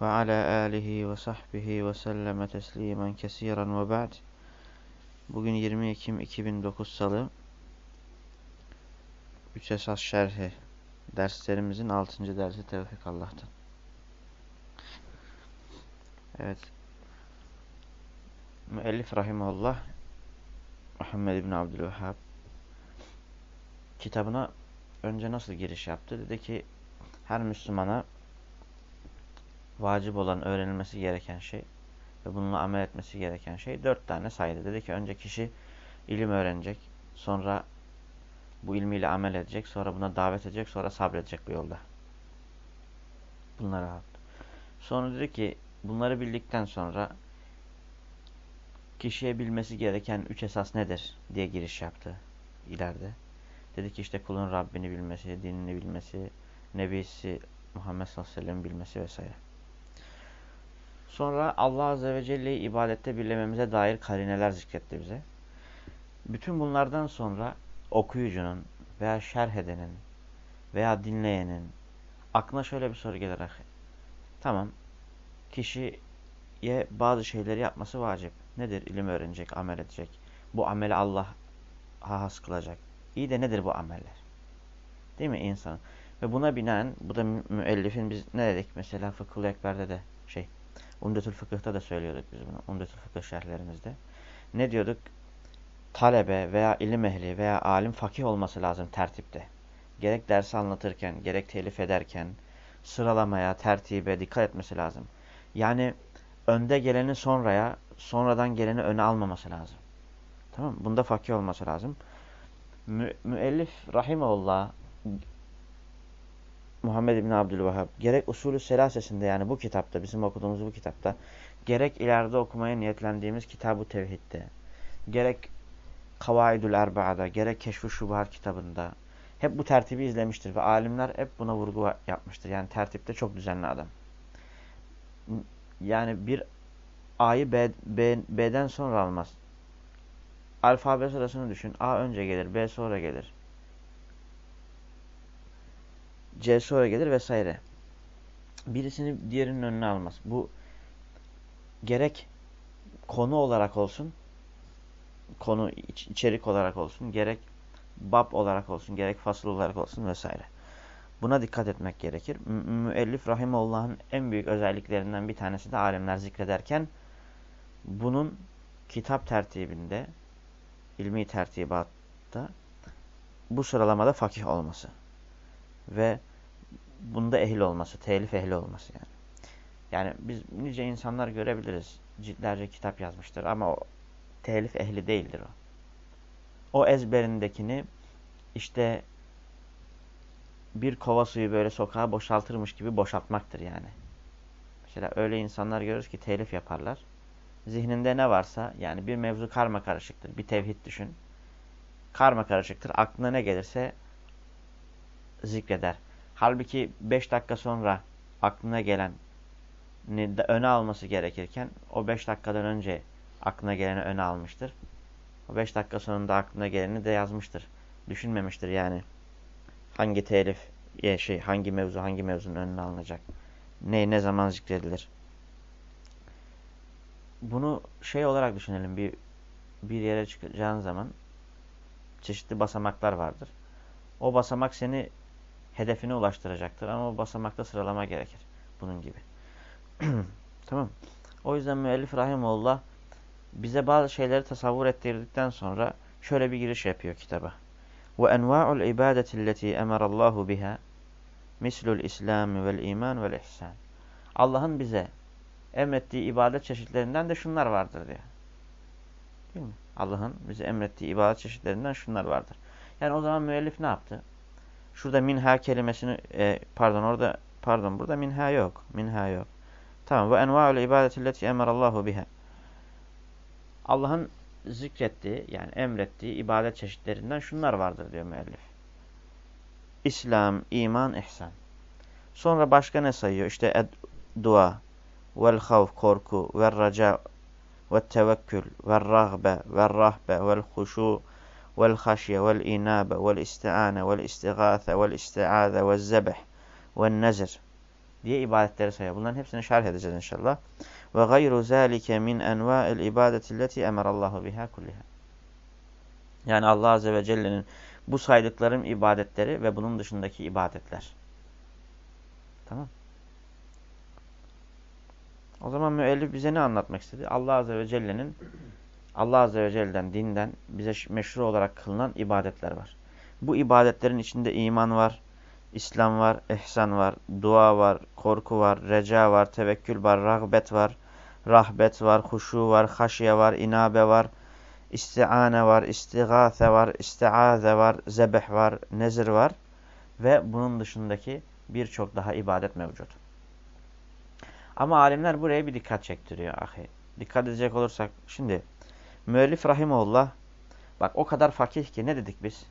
ve ala alihi ve sahbihi ve selleme teslimen kesiren ve ba'd. Bugün 20 Ekim 2009 Salı. Üç Esas Şerhi derslerimizin 6. dersi Tevfik Allah'tan. Evet. Müellif Rahimullah Muhammed bin Abdülvehhab kitabına önce nasıl giriş yaptı? Dedi ki her Müslümana vacip olan öğrenilmesi gereken şey ve bununla amel etmesi gereken şey dört tane saydı. Dedi ki önce kişi ilim öğrenecek, sonra bu ilmiyle amel edecek, sonra buna davet edecek, sonra sabredecek bu yolda. Bunları yaptı. Sonra dedi ki bunları bildikten sonra kişiye bilmesi gereken üç esas nedir diye giriş yaptı ileride. Dedi ki işte kulun Rabbini bilmesi, dinini bilmesi, Nebisi Muhammed sallallahu aleyhi ve sellem bilmesi vesaire. Sonra Allah Azze ve Celle'yi ibadette birlememize dair karineler zikretti bize. Bütün bunlardan sonra okuyucunun veya şerh edenin veya dinleyenin aklına şöyle bir soru gelir. Tamam, kişiye bazı şeyleri yapması vacip. Nedir? İlim öğrenecek, amel edecek. Bu ameli Allah'a has kılacak. İyi de nedir bu ameller? Değil mi insan? Ve buna binaen, bu da müellifin biz ne dedik? Mesela Fıkhul Ekber'de de şey, Umdetül Fıkıh'ta da söylüyorduk biz bunu. Umdetül Fıkıh şerhlerimizde. Ne diyorduk? Talebe veya ilim ehli veya alim fakih olması lazım tertipte. Gerek dersi anlatırken, gerek telif ederken sıralamaya, tertibe dikkat etmesi lazım. Yani önde geleni sonraya, sonradan geleni öne almaması lazım. Tamam? Bunda fakih olması lazım. Mü müellif Rahimullah Muhammed İbni Abdülvahhab gerek usulü selasesinde yani bu kitapta bizim okuduğumuz bu kitapta gerek ileride okumaya niyetlendiğimiz kitabı tevhidde gerek Kavaidül Erba'da gerek Keşf-ı Şubuhat kitabında hep bu tertibi izlemiştir ve alimler hep buna vurgu yapmıştır. Yani tertipte çok düzenli adam. Yani bir A'yı B, B, B'den sonra almaz. Alfabe sırasını düşün. A önce gelir, B sonra gelir. C sonra gelir vesaire. Birisini diğerinin önüne almaz. Bu gerek konu olarak olsun, konu içerik olarak olsun, gerek bab olarak olsun, gerek fasıl olarak olsun vesaire. Buna dikkat etmek gerekir. Müellif Rahimullah'ın en büyük özelliklerinden bir tanesi de alimler zikrederken bunun kitap tertibinde, ilmi tertibatta bu sıralamada fakih olması ve bunda ehil olması, telif ehli olması yani. Yani biz nice insanlar görebiliriz. Ciltlerce kitap yazmıştır ama o telif ehli değildir o. O ezberindekini işte bir kova suyu böyle sokağa boşaltırmış gibi boşaltmaktır yani. Mesela öyle insanlar görürüz ki telif yaparlar. Zihninde ne varsa yani bir mevzu karma karışıktır. Bir tevhid düşün. Karma karışıktır. Aklına ne gelirse zikreder. Halbuki 5 dakika sonra aklına gelen öne alması gerekirken o 5 dakikadan önce aklına geleni öne almıştır. O 5 dakika sonunda aklına geleni de yazmıştır. Düşünmemiştir yani hangi telif ya şey hangi mevzu hangi mevzunun önüne alınacak. Ne ne zaman zikredilir. Bunu şey olarak düşünelim bir bir yere çıkacağın zaman çeşitli basamaklar vardır. O basamak seni hedefine ulaştıracaktır. Ama o basamakta sıralama gerekir. Bunun gibi. tamam. O yüzden müellif rahimullah bize bazı şeyleri tasavvur ettirdikten sonra şöyle bir giriş yapıyor kitaba. Ve enva'ul ibadeti alleti emarallahu biha mislul İslam vel iman vel ihsan. Allah'ın bize emrettiği ibadet çeşitlerinden de şunlar vardır diyor. Değil mi? Allah'ın bize emrettiği ibadet çeşitlerinden şunlar vardır. Yani o zaman müellif ne yaptı? Şurada minha kelimesini e, pardon orada pardon burada minha yok. Minha yok. Tamam. Ve enva'ul ibadeti leti emarallahu biha. Allah'ın zikrettiği yani emrettiği ibadet çeşitlerinden şunlar vardır diyor müellif. İslam, iman, ihsan. Sonra başka ne sayıyor? İşte dua, vel havf, korku, vel raca, vel tevekkül, vel rahbe, vel rahbe, vel huşu, istigâthe, vel isti'âze, vel zebeh, vel nezir diye ibadetleri sayıyor. Bunların hepsini şerh edeceğiz inşallah. Ve gayru zâlike min envâ'il ibadetilleti emerallahu biha kulliha. Yani Allah Azze ve Celle'nin bu saydıklarım ibadetleri ve bunun dışındaki ibadetler. Tamam. O zaman müellif bize ne anlatmak istedi? Allah Azze ve Celle'nin Allah Azze ve Celle'den, dinden bize meşru olarak kılınan ibadetler var. Bu ibadetlerin içinde iman var, İslam var, ihsan var, dua var, korku var, reca var, tevekkül var, rağbet var, rahbet var, huşu var, haşye var, inabe var, istiane var, istigâse var, istiaze var, zebeh var, nezir var ve bunun dışındaki birçok daha ibadet mevcut. Ama alimler buraya bir dikkat çektiriyor ahi. Dikkat edecek olursak şimdi müellif rahimullah bak o kadar fakih ki ne dedik biz?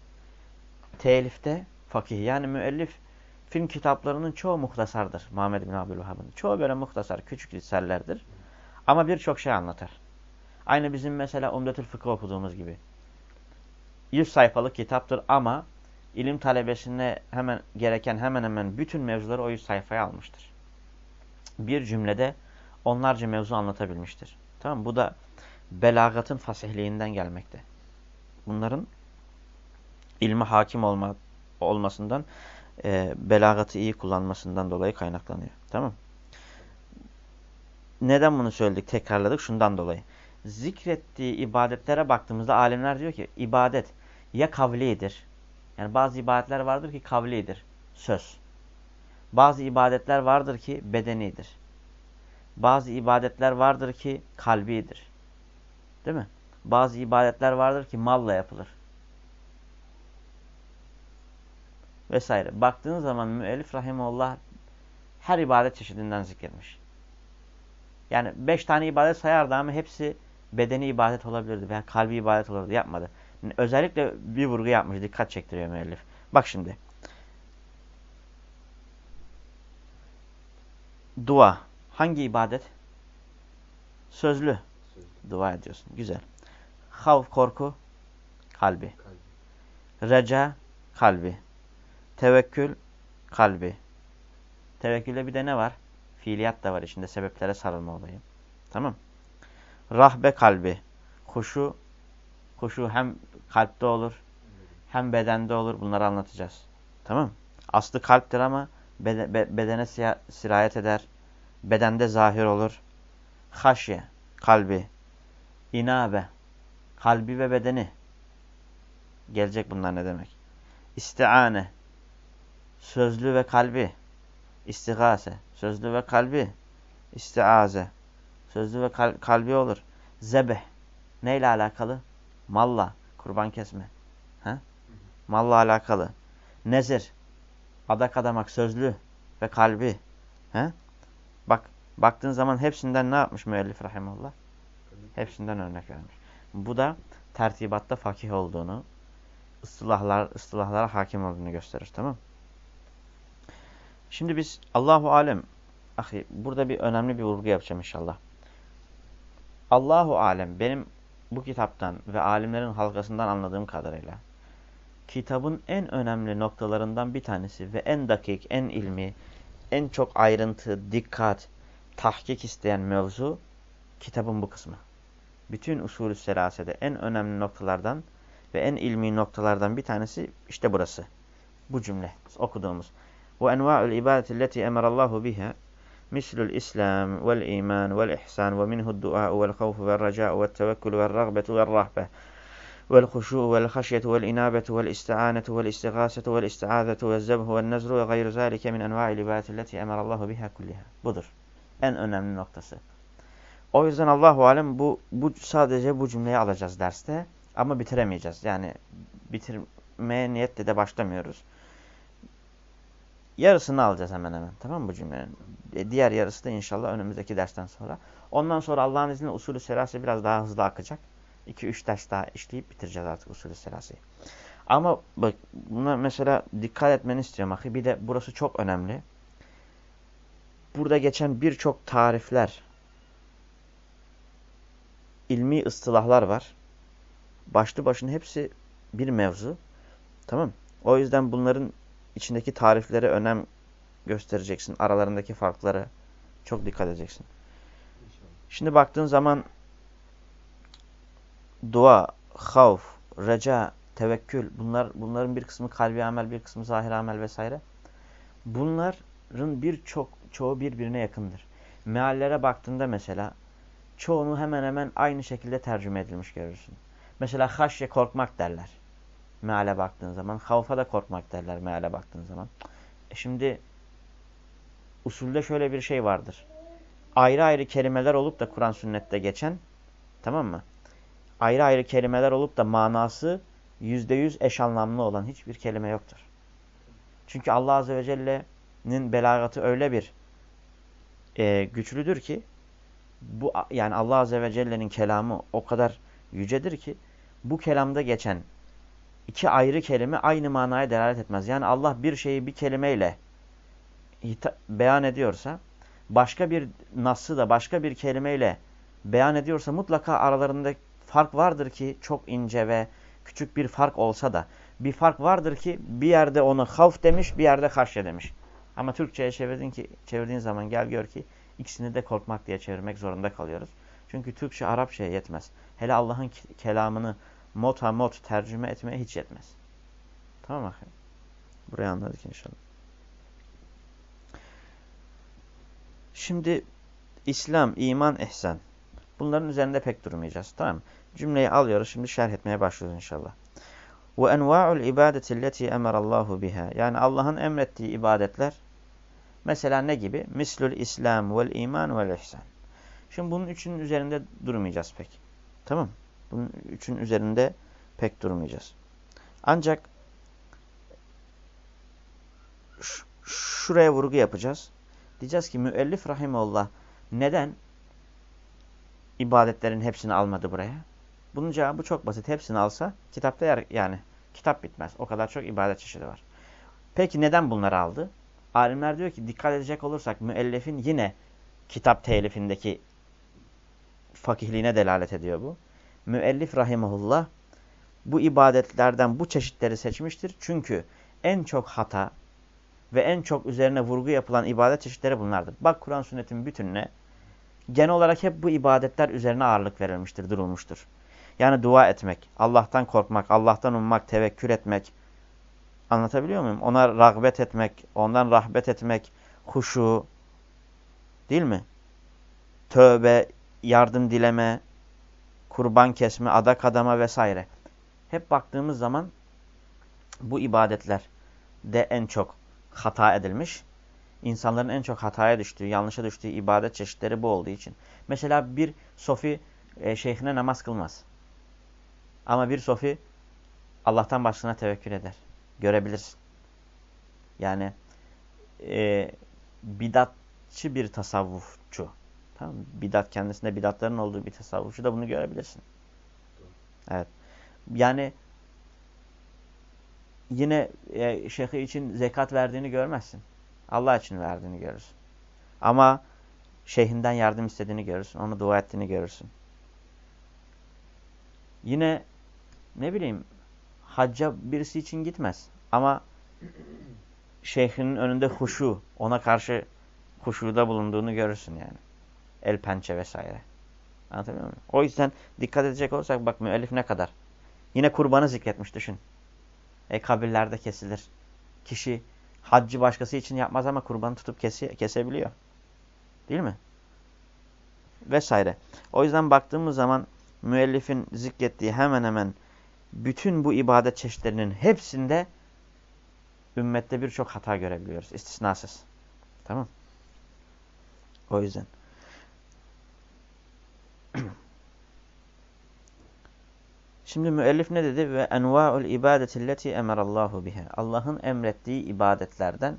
Telifte fakih yani müellif film kitaplarının çoğu muhtasardır Muhammed bin Abdülvahhab'ın. Çoğu böyle muhtasar küçük lisellerdir. Ama birçok şey anlatır. Aynı bizim mesela Umdetül Fıkıh okuduğumuz gibi. 100 sayfalık kitaptır ama ilim talebesine hemen gereken hemen hemen bütün mevzuları o 100 sayfaya almıştır. Bir cümlede onlarca mevzu anlatabilmiştir. Tamam Bu da belagatın fasihliğinden gelmekte. Bunların ilme hakim olma, olmasından, e, belagatı iyi kullanmasından dolayı kaynaklanıyor. Tamam Neden bunu söyledik, tekrarladık? Şundan dolayı. Zikrettiği ibadetlere baktığımızda alimler diyor ki ibadet ya kavlidir. Yani bazı ibadetler vardır ki kavlidir. Söz. Bazı ibadetler vardır ki bedenidir. Bazı ibadetler vardır ki kalbidir. Değil mi? Bazı ibadetler vardır ki malla yapılır. Vesaire. Baktığınız zaman müellif rahimullah her ibadet çeşidinden zikretmiş. Yani beş tane ibadet sayardı ama hepsi bedeni ibadet olabilirdi veya kalbi ibadet olurdu. Yapmadı. Yani özellikle bir vurgu yapmış. Dikkat çektiriyor müellif. Bak şimdi. Dua. Hangi ibadet? Sözlü. Dua ediyorsun. Güzel. Havf korku. Kalbi. kalbi. Reca. Kalbi. Tevekkül. Kalbi. Tevekkülde bir de ne var? Fiiliyat da var içinde. Sebeplere sarılma olayı. Tamam. Rahbe kalbi. Huşu. Huşu hem kalpte olur. Hem bedende olur. Bunları anlatacağız. Tamam. Aslı kalptir ama bedene sirayet eder. Bedende zahir olur. Haşye, kalbi. İnabe, kalbi ve bedeni. Gelecek bunlar ne demek? İstiane, sözlü ve kalbi. İstigase, sözlü ve kalbi. İstiaze, sözlü ve kal kalbi olur. Zebeh, neyle alakalı? Malla, kurban kesme. Ha? Malla alakalı. Nezir, adak adamak sözlü ve kalbi. He? Bak baktığın zaman hepsinden ne yapmış müellif rahimullah? Hepsinden örnek vermiş. Bu da tertibatta fakih olduğunu, ıstılahlar, ıstılahlara hakim olduğunu gösterir. Tamam Şimdi biz Allahu Alem, ahi, burada bir önemli bir vurgu yapacağım inşallah. Allahu Alem benim bu kitaptan ve alimlerin halkasından anladığım kadarıyla kitabın en önemli noktalarından bir tanesi ve en dakik, en ilmi, en çok ayrıntı, dikkat, tahkik isteyen mevzu kitabın bu kısmı Bütün usulü selasede en önemli noktalardan ve en ilmi noktalardan bir tanesi işte burası. Bu cümle okuduğumuz. Ve enva'ul ibadeti leti emarallahu biha mislul islam vel iman vel ihsan ve minhu'd du'a vel havf vel raca vel tevekkül vel rağbetu vel rahbe والخشوع والخشية والإنابة والاستعانة والاستغاثة والاستعاذة والزبه والنزر وغير ذلك من أنواع العبادة التي أمر الله بها كلها. Budur. En önemli noktası. O yüzden Allahu Alem bu, bu sadece bu cümleyi alacağız derste. Ama bitiremeyeceğiz. Yani bitirmeye niyetle de başlamıyoruz. yarısını alacağız hemen hemen. Tamam mı bu cümlenin? E, diğer yarısı da inşallah önümüzdeki dersten sonra. Ondan sonra Allah'ın izniyle usulü serası biraz daha hızlı akacak. 2-3 ders daha işleyip bitireceğiz artık usulü serasıyı. Ama bak buna mesela dikkat etmeni istiyorum. Ahi. Bir de burası çok önemli. Burada geçen birçok tarifler, ilmi ıstılahlar var. Başlı başına hepsi bir mevzu. Tamam O yüzden bunların içindeki tariflere önem göstereceksin. Aralarındaki farkları çok dikkat edeceksin. Şimdi baktığın zaman dua, havf, reca, tevekkül bunlar bunların bir kısmı kalbi amel, bir kısmı zahir amel vesaire. Bunların birçok çoğu birbirine yakındır. Meallere baktığında mesela çoğunu hemen hemen aynı şekilde tercüme edilmiş görürsün. Mesela haşye korkmak derler. Meale baktığın zaman. Havfa da korkmak derler meale baktığın zaman. E şimdi usulde şöyle bir şey vardır. Ayrı ayrı kelimeler olup da Kur'an sünnette geçen tamam mı? Ayrı ayrı kelimeler olup da manası yüzde yüz eş anlamlı olan hiçbir kelime yoktur. Çünkü Allah Azze ve Celle'nin belagatı öyle bir e, güçlüdür ki bu yani Allah Azze ve Celle'nin kelamı o kadar yücedir ki bu kelamda geçen iki ayrı kelime aynı manaya delalet etmez. Yani Allah bir şeyi bir kelimeyle beyan ediyorsa başka bir nasıl da başka bir kelimeyle beyan ediyorsa mutlaka aralarında fark vardır ki çok ince ve küçük bir fark olsa da bir fark vardır ki bir yerde onu havf demiş bir yerde karşı demiş. Ama Türkçe'ye çevirdin ki, çevirdiğin zaman gel gör ki ikisini de korkmak diye çevirmek zorunda kalıyoruz. Çünkü Türkçe Arapçaya yetmez. Hele Allah'ın kelamını mota mot tercüme etmeye hiç yetmez. Tamam mı? Burayı anladık inşallah. Şimdi İslam, iman, ihsan. Bunların üzerinde pek durmayacağız. Tamam mı? Cümleyi alıyoruz. Şimdi şerh etmeye başlıyoruz inşallah. Ve enva'ul ibadeti lleti emarallahu biha. Yani Allah'ın emrettiği ibadetler mesela ne gibi? Mislül İslam vel iman vel ihsan. Şimdi bunun üçünün üzerinde durmayacağız pek. Tamam Bunun üçün üzerinde pek durmayacağız. Ancak şuraya vurgu yapacağız. Diyeceğiz ki müellif rahimeullah neden ibadetlerin hepsini almadı buraya? Bunun cevabı çok basit. Hepsini alsa kitapta yer, yani kitap bitmez. O kadar çok ibadet çeşidi var. Peki neden bunları aldı? Alimler diyor ki dikkat edecek olursak müellifin yine kitap telifindeki fakihliğine delalet ediyor bu. Müellif rahimahullah bu ibadetlerden bu çeşitleri seçmiştir. Çünkü en çok hata ve en çok üzerine vurgu yapılan ibadet çeşitleri bunlardır. Bak Kur'an sünnetin bütününe genel olarak hep bu ibadetler üzerine ağırlık verilmiştir, durulmuştur. Yani dua etmek, Allah'tan korkmak, Allah'tan ummak, tevekkül etmek. Anlatabiliyor muyum? Ona rağbet etmek, ondan rahbet etmek, huşu, değil mi? Tövbe, yardım dileme, kurban kesme, adak adama vesaire. Hep baktığımız zaman bu ibadetler de en çok hata edilmiş. İnsanların en çok hataya düştüğü, yanlışa düştüğü ibadet çeşitleri bu olduğu için. Mesela bir sofi e, şeyhine namaz kılmaz. Ama bir sofi Allah'tan başkasına tevekkül eder. Görebilirsin. Yani e, bidatçı bir tasavvufçu. Tamam Bidat kendisinde bidatların olduğu bir tasavvufçu da bunu görebilirsin. Evet. Yani yine e, şeyhi için zekat verdiğini görmezsin. Allah için verdiğini görürsün. Ama şeyhinden yardım istediğini görürsün. Onu dua ettiğini görürsün. Yine ne bileyim hacca birisi için gitmez. Ama şeyhinin önünde huşu, ona karşı huşuda bulunduğunu görürsün yani. El pençe vesaire. Anlatabiliyor muyum? O yüzden dikkat edecek olursak bak müellif ne kadar. Yine kurbanı zikretmiş düşün. E kabirlerde kesilir. Kişi haccı başkası için yapmaz ama kurbanı tutup kese, kesebiliyor. Değil mi? Vesaire. O yüzden baktığımız zaman müellifin zikrettiği hemen hemen bütün bu ibadet çeşitlerinin hepsinde ümmette birçok hata görebiliyoruz. İstisnasız. Tamam. O yüzden. Şimdi müellif ne dedi? Ve enva'ul ibadetilleti emerallahu biha. Allah'ın emrettiği ibadetlerden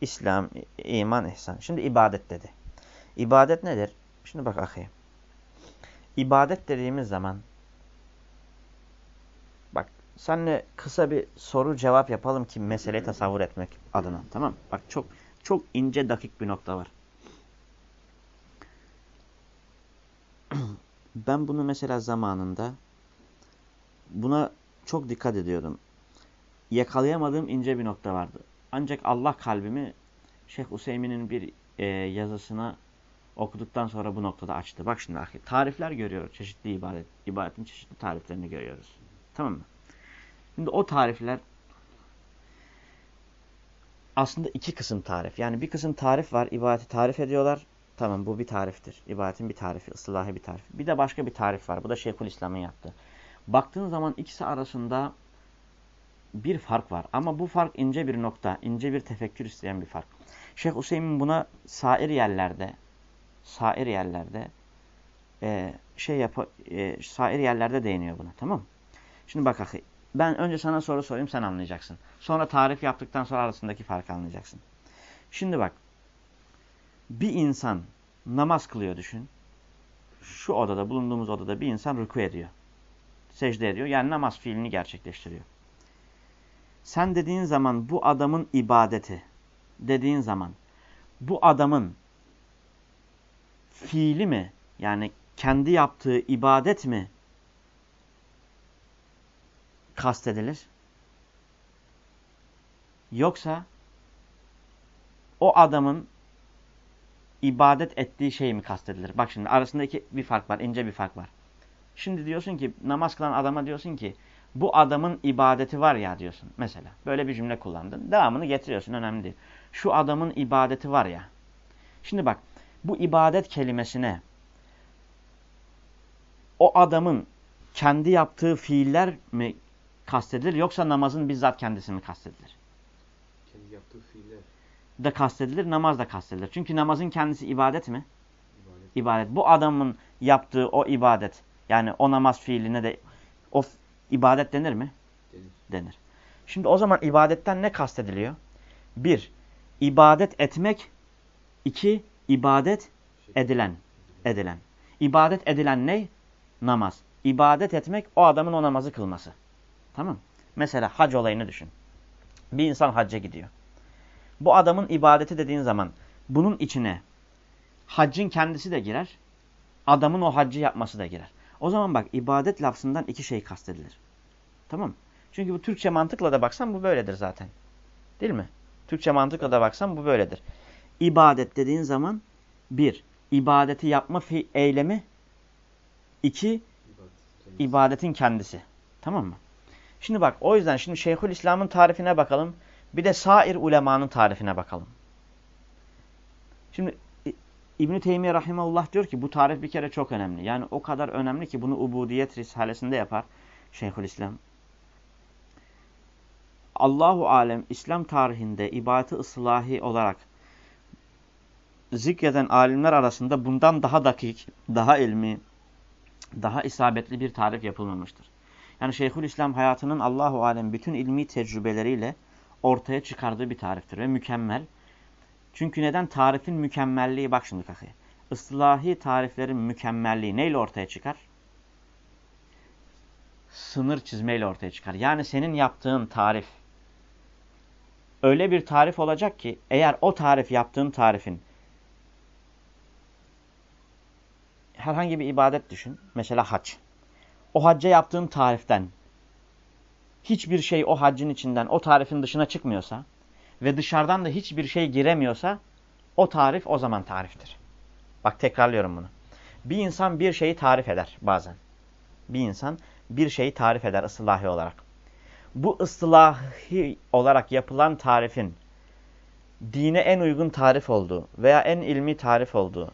İslam, iman, ihsan. Şimdi ibadet dedi. İbadet nedir? Şimdi bak ahi. İbadet dediğimiz zaman senle kısa bir soru cevap yapalım ki meseleyi tasavvur etmek adına. Tamam Bak çok çok ince dakik bir nokta var. Ben bunu mesela zamanında buna çok dikkat ediyordum. Yakalayamadığım ince bir nokta vardı. Ancak Allah kalbimi Şeyh Useymin'in bir e, yazısına okuduktan sonra bu noktada açtı. Bak şimdi tarifler görüyoruz. Çeşitli ibadet, ibadetin çeşitli tariflerini görüyoruz. Tamam mı? Şimdi o tarifler aslında iki kısım tarif. Yani bir kısım tarif var. ibadeti tarif ediyorlar. Tamam bu bir tariftir. İbadetin bir tarifi, ıslahı bir tarif. Bir de başka bir tarif var. Bu da Şeyhülislam'ın yaptığı. Baktığın zaman ikisi arasında bir fark var. Ama bu fark ince bir nokta, ince bir tefekkür isteyen bir fark. Şeyh Hüseyin buna sair yerlerde, sair yerlerde e, şey yap, e, sair yerlerde değiniyor buna. Tamam Şimdi bak ahi, ben önce sana soru sorayım sen anlayacaksın. Sonra tarif yaptıktan sonra arasındaki farkı anlayacaksın. Şimdi bak, bir insan namaz kılıyor düşün. Şu odada, bulunduğumuz odada bir insan rüku ediyor. Secde ediyor. Yani namaz fiilini gerçekleştiriyor. Sen dediğin zaman bu adamın ibadeti dediğin zaman bu adamın fiili mi? Yani kendi yaptığı ibadet mi kastedilir? Yoksa o adamın ibadet ettiği şey mi kastedilir? Bak şimdi arasındaki bir fark var, ince bir fark var. Şimdi diyorsun ki namaz kılan adama diyorsun ki bu adamın ibadeti var ya diyorsun mesela. Böyle bir cümle kullandın. Devamını getiriyorsun önemli değil. Şu adamın ibadeti var ya. Şimdi bak bu ibadet kelimesine o adamın kendi yaptığı fiiller mi kastedilir yoksa namazın bizzat kendisi mi kastedilir? Kendi yaptığı fiiller. Da kastedilir, namaz da kastedilir. Çünkü namazın kendisi ibadet mi? İbadet. İbadet. Bu adamın yaptığı o ibadet yani o namaz fiiline de o ibadet denir mi? Denir. Denir. Şimdi o zaman ibadetten ne kastediliyor? Bir, ibadet etmek. iki ibadet edilen. Edilen. İbadet edilen ne? Namaz. İbadet etmek o adamın o namazı kılması. Tamam Mesela hac olayını düşün. Bir insan hacca gidiyor. Bu adamın ibadeti dediğin zaman bunun içine haccın kendisi de girer. Adamın o haccı yapması da girer. O zaman bak ibadet lafzından iki şey kastedilir. Tamam Çünkü bu Türkçe mantıkla da baksan bu böyledir zaten. Değil mi? Türkçe mantıkla da baksan bu böyledir. İbadet dediğin zaman bir, ibadeti yapma eylemi. iki ibadetin kendisi. Tamam mı? Şimdi bak o yüzden şimdi Şeyhül İslam'ın tarifine bakalım. Bir de sair ulemanın tarifine bakalım. Şimdi İbn-i Teymiye Rahimahullah diyor ki bu tarif bir kere çok önemli. Yani o kadar önemli ki bunu Ubudiyet Risalesinde yapar Şeyhülislam. Allahu Alem İslam tarihinde ibadeti ıslahi olarak zikreden alimler arasında bundan daha dakik, daha ilmi, daha isabetli bir tarif yapılmamıştır. Yani Şeyhülislam hayatının Allahu Alem bütün ilmi tecrübeleriyle ortaya çıkardığı bir tariftir ve mükemmel çünkü neden? Tarifin mükemmelliği, bak şimdi kakı. Islahi tariflerin mükemmelliği neyle ortaya çıkar? Sınır çizmeyle ortaya çıkar. Yani senin yaptığın tarif öyle bir tarif olacak ki eğer o tarif yaptığın tarifin herhangi bir ibadet düşün. Mesela hac. O hacca yaptığın tariften hiçbir şey o haccın içinden o tarifin dışına çıkmıyorsa ve dışarıdan da hiçbir şey giremiyorsa o tarif o zaman tariftir. Bak tekrarlıyorum bunu. Bir insan bir şeyi tarif eder bazen. Bir insan bir şeyi tarif eder ıslahi olarak. Bu ıslahi olarak yapılan tarifin dine en uygun tarif olduğu veya en ilmi tarif olduğu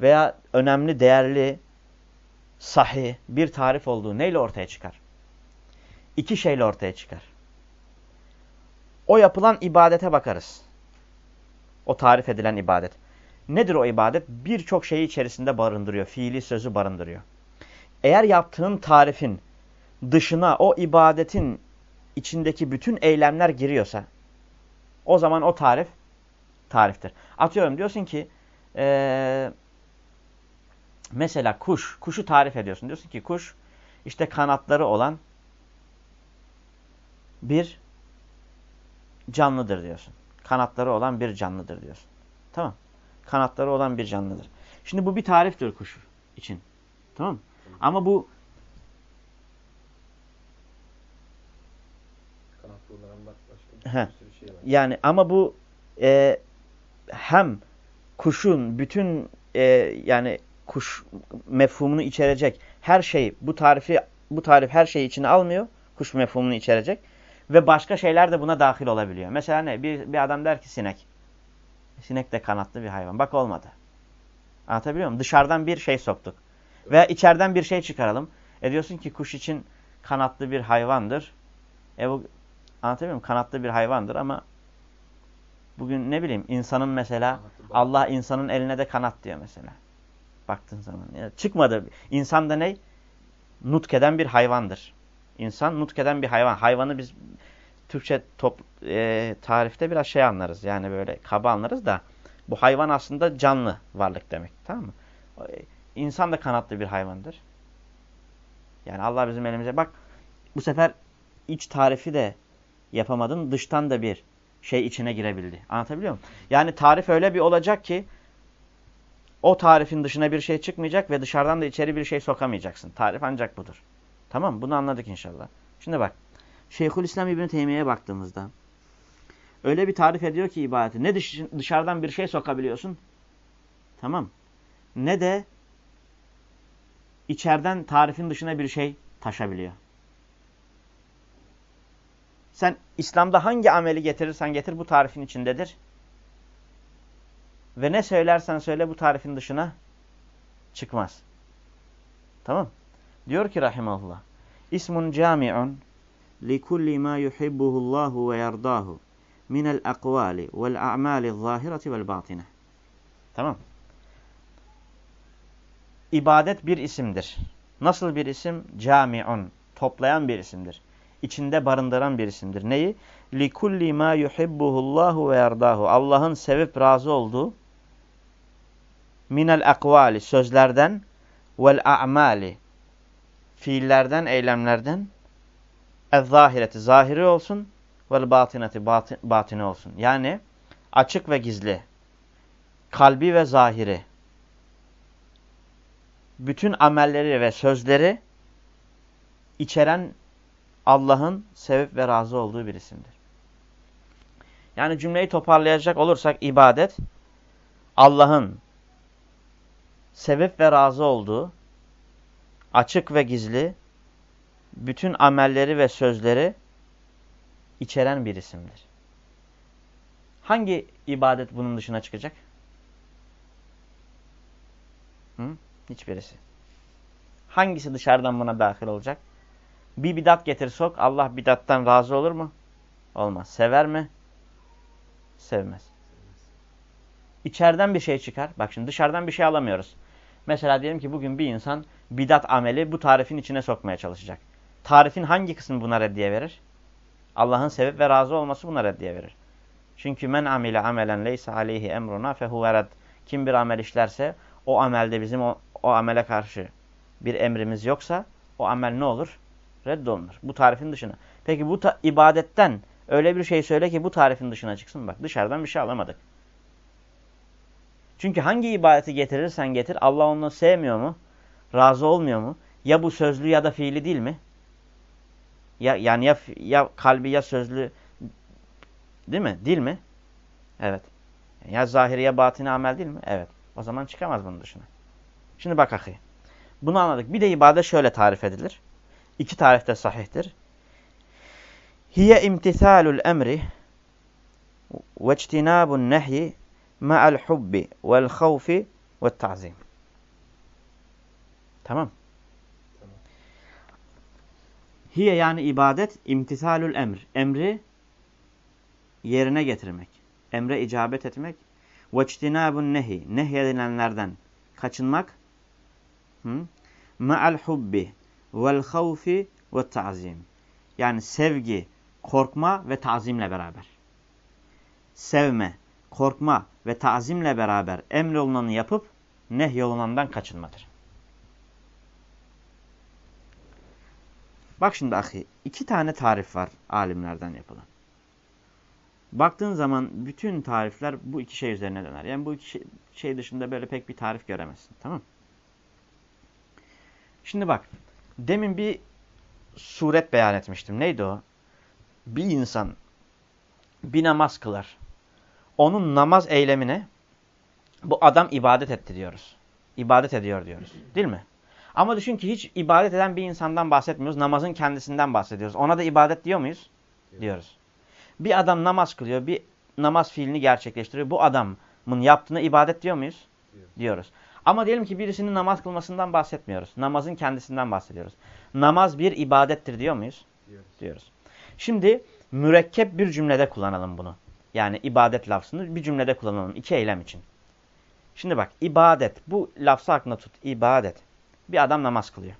veya önemli, değerli, sahih bir tarif olduğu neyle ortaya çıkar? İki şeyle ortaya çıkar. O yapılan ibadete bakarız. O tarif edilen ibadet. Nedir o ibadet? Birçok şeyi içerisinde barındırıyor. Fiili sözü barındırıyor. Eğer yaptığın tarifin dışına o ibadetin içindeki bütün eylemler giriyorsa, O zaman o tarif tariftir. Atıyorum diyorsun ki ee, mesela kuş, kuşu tarif ediyorsun. Diyorsun ki kuş işte kanatları olan bir canlıdır diyorsun. Kanatları olan bir canlıdır diyorsun. Tamam. Kanatları olan bir canlıdır. Şimdi bu bir tariftir kuş için. Tamam Ama bu He. şey yani ama bu e, hem kuşun bütün e, yani kuş mefhumunu içerecek her şey bu tarifi bu tarif her şeyi içine almıyor. Kuş mefhumunu içerecek ve başka şeyler de buna dahil olabiliyor. Mesela ne? Bir, bir adam der ki sinek. Sinek de kanatlı bir hayvan. Bak olmadı. Anlatabiliyor muyum? Dışarıdan bir şey soktuk. Veya içeriden bir şey çıkaralım. E diyorsun ki kuş için kanatlı bir hayvandır. E bu anlatabiliyor muyum? Kanatlı bir hayvandır ama bugün ne bileyim insanın mesela. Allah insanın eline de kanat diyor mesela. Baktığın zaman. Ya çıkmadı. İnsan da ne? Nutkeden bir hayvandır. İnsan nutkeden bir hayvan. Hayvanı biz Türkçe top, e, tarifte biraz şey anlarız. Yani böyle kaba anlarız da bu hayvan aslında canlı varlık demek. Tamam mı? E, İnsan da kanatlı bir hayvandır. Yani Allah bizim elimize bak bu sefer iç tarifi de yapamadın. Dıştan da bir şey içine girebildi. Anlatabiliyor muyum? Yani tarif öyle bir olacak ki o tarifin dışına bir şey çıkmayacak ve dışarıdan da içeri bir şey sokamayacaksın. Tarif ancak budur. Tamam? Bunu anladık inşallah. Şimdi bak. Şeyhülislam İbni Teymiye'ye baktığımızda öyle bir tarif ediyor ki ibadeti. Ne dış, dışarıdan bir şey sokabiliyorsun. Tamam. Ne de içeriden tarifin dışına bir şey taşabiliyor. Sen İslam'da hangi ameli getirirsen getir bu tarifin içindedir. Ve ne söylersen söyle bu tarifin dışına çıkmaz. Tamam. Diyor ki rahimahullah. İsmun cami'un likulli ma yuhibbuhullahu ve yardahu minel akvali vel a'mali zahireti vel batine. Tamam. İbadet bir isimdir. Nasıl bir isim? Cami'un. Toplayan bir isimdir. İçinde barındıran bir isimdir. Neyi? likulli ma yuhibbuhullahu ve yardahu. Allah'ın sevip razı olduğu minel akvali sözlerden vel a'mali fiillerden, eylemlerden ezzahireti zahiri olsun vel batineti batı, batini olsun. Yani açık ve gizli, kalbi ve zahiri, bütün amelleri ve sözleri içeren Allah'ın sevip ve razı olduğu bir isimdir. Yani cümleyi toparlayacak olursak ibadet Allah'ın sevip ve razı olduğu açık ve gizli bütün amelleri ve sözleri içeren bir isimdir. Hangi ibadet bunun dışına çıkacak? Hı? Hiçbirisi. Hangisi dışarıdan buna dahil olacak? Bir bidat getir sok. Allah bidattan razı olur mu? Olmaz. Sever mi? Sevmez. İçeriden bir şey çıkar. Bak şimdi dışarıdan bir şey alamıyoruz. Mesela diyelim ki bugün bir insan bidat ameli bu tarifin içine sokmaya çalışacak. Tarifin hangi kısmı buna reddiye verir? Allah'ın sevip ve razı olması buna reddiye verir. Çünkü men amile amelen leysa aleyhi emruna fehuve. Kim bir amel işlerse o amelde bizim o, o amele karşı bir emrimiz yoksa o amel ne olur? Reddolunur. Bu tarifin dışına. Peki bu ibadetten öyle bir şey söyle ki bu tarifin dışına çıksın. Bak dışarıdan bir şey alamadık. Çünkü hangi ibadeti getirirsen getir Allah onu sevmiyor mu? Razı olmuyor mu? Ya bu sözlü ya da fiili değil mi? Ya, yani ya, ya kalbi ya sözlü değil mi? Değil mi? Evet. Ya zahiri ya batini amel değil mi? Evet. O zaman çıkamaz bunun dışına. Şimdi bak ahi. Bunu anladık. Bir de ibadet şöyle tarif edilir. İki tarif de sahihtir. Hiye imtithalul emri ve içtinabun nehyi ma'al hubbi vel havfi ve ta'zim. Tamam. Tamam. Hiye yani ibadet imtisalül emr. Emri yerine getirmek. Emre icabet etmek. Veçtinabun nehi. Nehyedilenlerden kaçınmak. Ma'al hubbi vel havfi ve ta'zim. Yani sevgi, korkma ve tazimle beraber. sevme, korkma ve tazimle beraber emrolunanı yapıp nehyolunandan kaçınmadır. Bak şimdi ahi, iki tane tarif var alimlerden yapılan. Baktığın zaman bütün tarifler bu iki şey üzerine döner. Yani bu iki şey, şey dışında böyle pek bir tarif göremezsin. Tamam Şimdi bak, demin bir suret beyan etmiştim. Neydi o? Bir insan bir namaz kılar. Onun namaz eylemine bu adam ibadet etti diyoruz. İbadet ediyor diyoruz. Değil mi? Ama düşün ki hiç ibadet eden bir insandan bahsetmiyoruz. Namazın kendisinden bahsediyoruz. Ona da ibadet diyor muyuz? Diyoruz. Bir adam namaz kılıyor. Bir namaz fiilini gerçekleştiriyor. Bu adamın yaptığına ibadet diyor muyuz? Diyoruz. Ama diyelim ki birisinin namaz kılmasından bahsetmiyoruz. Namazın kendisinden bahsediyoruz. Namaz bir ibadettir diyor muyuz? Diyoruz. Diyoruz. Şimdi mürekkep bir cümlede kullanalım bunu. Yani ibadet lafzını bir cümlede kullanalım. iki eylem için. Şimdi bak ibadet. Bu lafzı aklına tut. İbadet. Bir adam namaz kılıyor.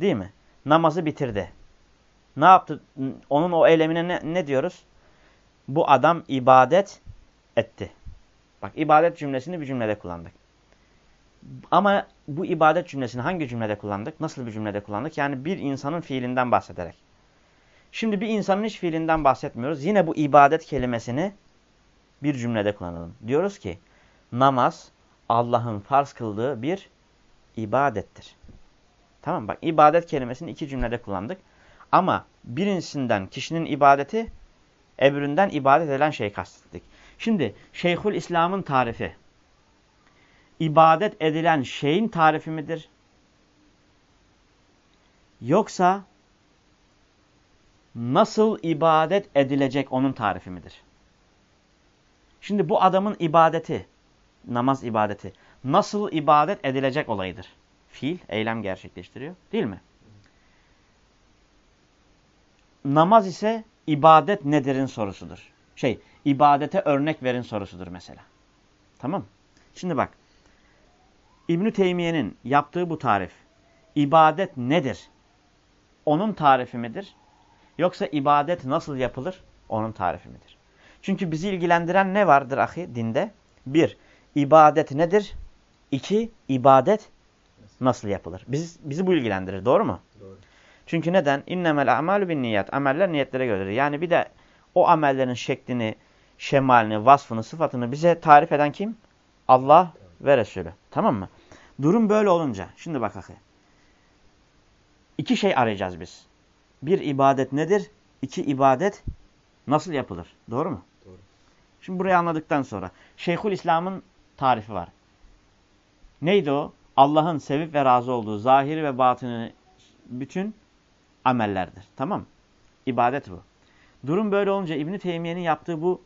Değil mi? Namazı bitirdi. Ne yaptı? Onun o eylemine ne, ne diyoruz? Bu adam ibadet etti. Bak ibadet cümlesini bir cümlede kullandık. Ama bu ibadet cümlesini hangi cümlede kullandık? Nasıl bir cümlede kullandık? Yani bir insanın fiilinden bahsederek. Şimdi bir insanın hiç fiilinden bahsetmiyoruz. Yine bu ibadet kelimesini bir cümlede kullanalım. Diyoruz ki namaz Allah'ın farz kıldığı bir ibadettir. Tamam bak ibadet kelimesini iki cümlede kullandık. Ama birincisinden kişinin ibadeti öbüründen ibadet edilen şey kastettik. Şimdi Şeyhül İslam'ın tarifi ibadet edilen şeyin tarifi midir? Yoksa nasıl ibadet edilecek onun tarifi midir? Şimdi bu adamın ibadeti, namaz ibadeti nasıl ibadet edilecek olayıdır. Fiil, eylem gerçekleştiriyor değil mi? Namaz ise ibadet nedirin sorusudur. Şey, ibadete örnek verin sorusudur mesela. Tamam Şimdi bak, İbn-i Teymiye'nin yaptığı bu tarif, ibadet nedir? Onun tarifi midir? Yoksa ibadet nasıl yapılır? Onun tarifi midir? Çünkü bizi ilgilendiren ne vardır ahi dinde? Bir, ibadet nedir? İki, ibadet nasıl yapılır? Biz, bizi bu ilgilendirir. Doğru mu? Doğru. Çünkü neden? İnnemel a'malu bin niyet. Ameller niyetlere göredir. Yani bir de o amellerin şeklini, şemalini, vasfını, sıfatını bize tarif eden kim? Allah ve Resulü. Tamam mı? Durum böyle olunca. Şimdi bak akı. İki şey arayacağız biz. Bir ibadet nedir? İki ibadet nasıl yapılır? Doğru mu? Doğru. Şimdi burayı anladıktan sonra. Şeyhül İslam'ın tarifi var. Neydi o? Allah'ın sevip ve razı olduğu zahiri ve batını bütün amellerdir. Tamam İbadet bu. Durum böyle olunca İbn-i Teymiye'nin yaptığı bu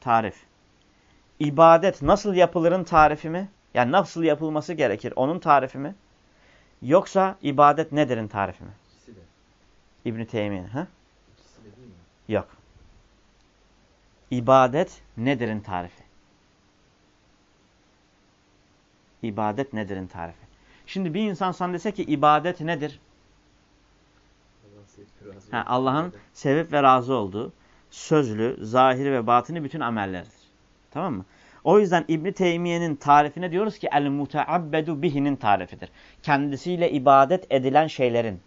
tarif. İbadet nasıl yapılırın tarifi mi? Yani nasıl yapılması gerekir onun tarifi mi? Yoksa ibadet nedirin tarifi mi? İbn-i Teymiye. Ha? İkisi de değil mi? Yok. İbadet nedirin tarifi? İbadet nedirin tarifi? Şimdi bir insan sana dese ki ibadet nedir? Allah'ın sevip ve razı olduğu sözlü, zahiri ve batını bütün amellerdir. Tamam mı? O yüzden İbn Teymiye'nin tarifine diyoruz ki el muteabbedu bihinin tarifidir. Kendisiyle ibadet edilen şeylerin.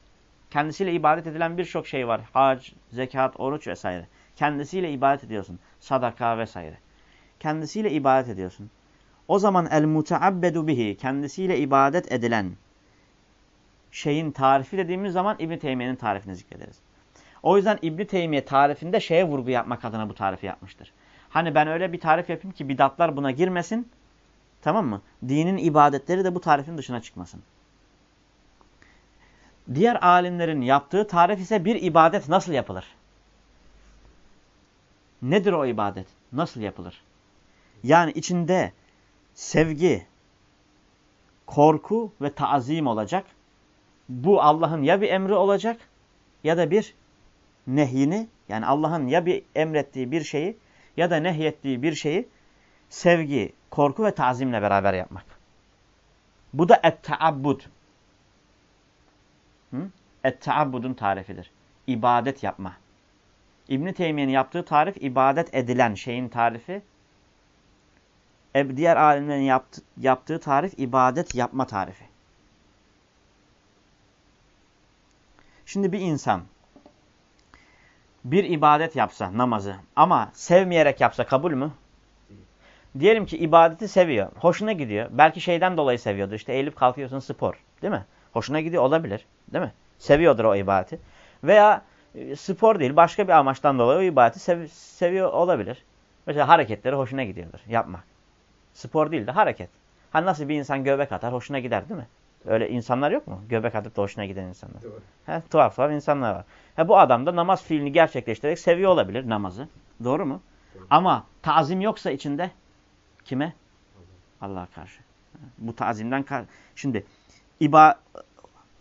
Kendisiyle ibadet edilen birçok şey var. Hac, zekat, oruç vesaire. Kendisiyle ibadet ediyorsun. Sadaka vesaire. Kendisiyle ibadet ediyorsun. O zaman el muteabbedu bihi kendisiyle ibadet edilen şeyin tarifi dediğimiz zaman İbn Teymiye'nin tarifini zikrederiz. O yüzden İbn Teymiye tarifinde şeye vurgu yapmak adına bu tarifi yapmıştır. Hani ben öyle bir tarif yapayım ki bidatlar buna girmesin. Tamam mı? Dinin ibadetleri de bu tarifin dışına çıkmasın. Diğer alimlerin yaptığı tarif ise bir ibadet nasıl yapılır? Nedir o ibadet? Nasıl yapılır? Yani içinde sevgi, korku ve taazim olacak. Bu Allah'ın ya bir emri olacak ya da bir nehyini yani Allah'ın ya bir emrettiği bir şeyi ya da nehyettiği bir şeyi sevgi, korku ve tazimle beraber yapmak. Bu da et-taabbud. Et-taabbudun tarifidir. İbadet yapma. İbn Teymiye'nin yaptığı tarif ibadet edilen şeyin tarifi. E, diğer alimlerin yaptı, yaptığı tarif ibadet yapma tarifi. Şimdi bir insan bir ibadet yapsa namazı ama sevmeyerek yapsa kabul mü? Diyelim ki ibadeti seviyor. Hoşuna gidiyor. Belki şeyden dolayı seviyordur. İşte eğilip kalkıyorsun spor. Değil mi? Hoşuna gidiyor olabilir. Değil mi? Seviyordur o ibadeti. Veya e, spor değil başka bir amaçtan dolayı o ibadeti sev seviyor olabilir. Mesela hareketleri hoşuna gidiyordur. Yapmak. Spor değil de hareket. Hani nasıl bir insan göbek atar hoşuna gider değil mi? Öyle insanlar yok mu? Göbek atıp da hoşuna giden insanlar. Doğru. He, tuhaf tuhaf insanlar var. He, bu adam da namaz fiilini gerçekleştirerek seviyor olabilir namazı. Doğru mu? Doğru. Ama tazim yoksa içinde kime? Allah'a karşı. Bu tazimden kar Şimdi iba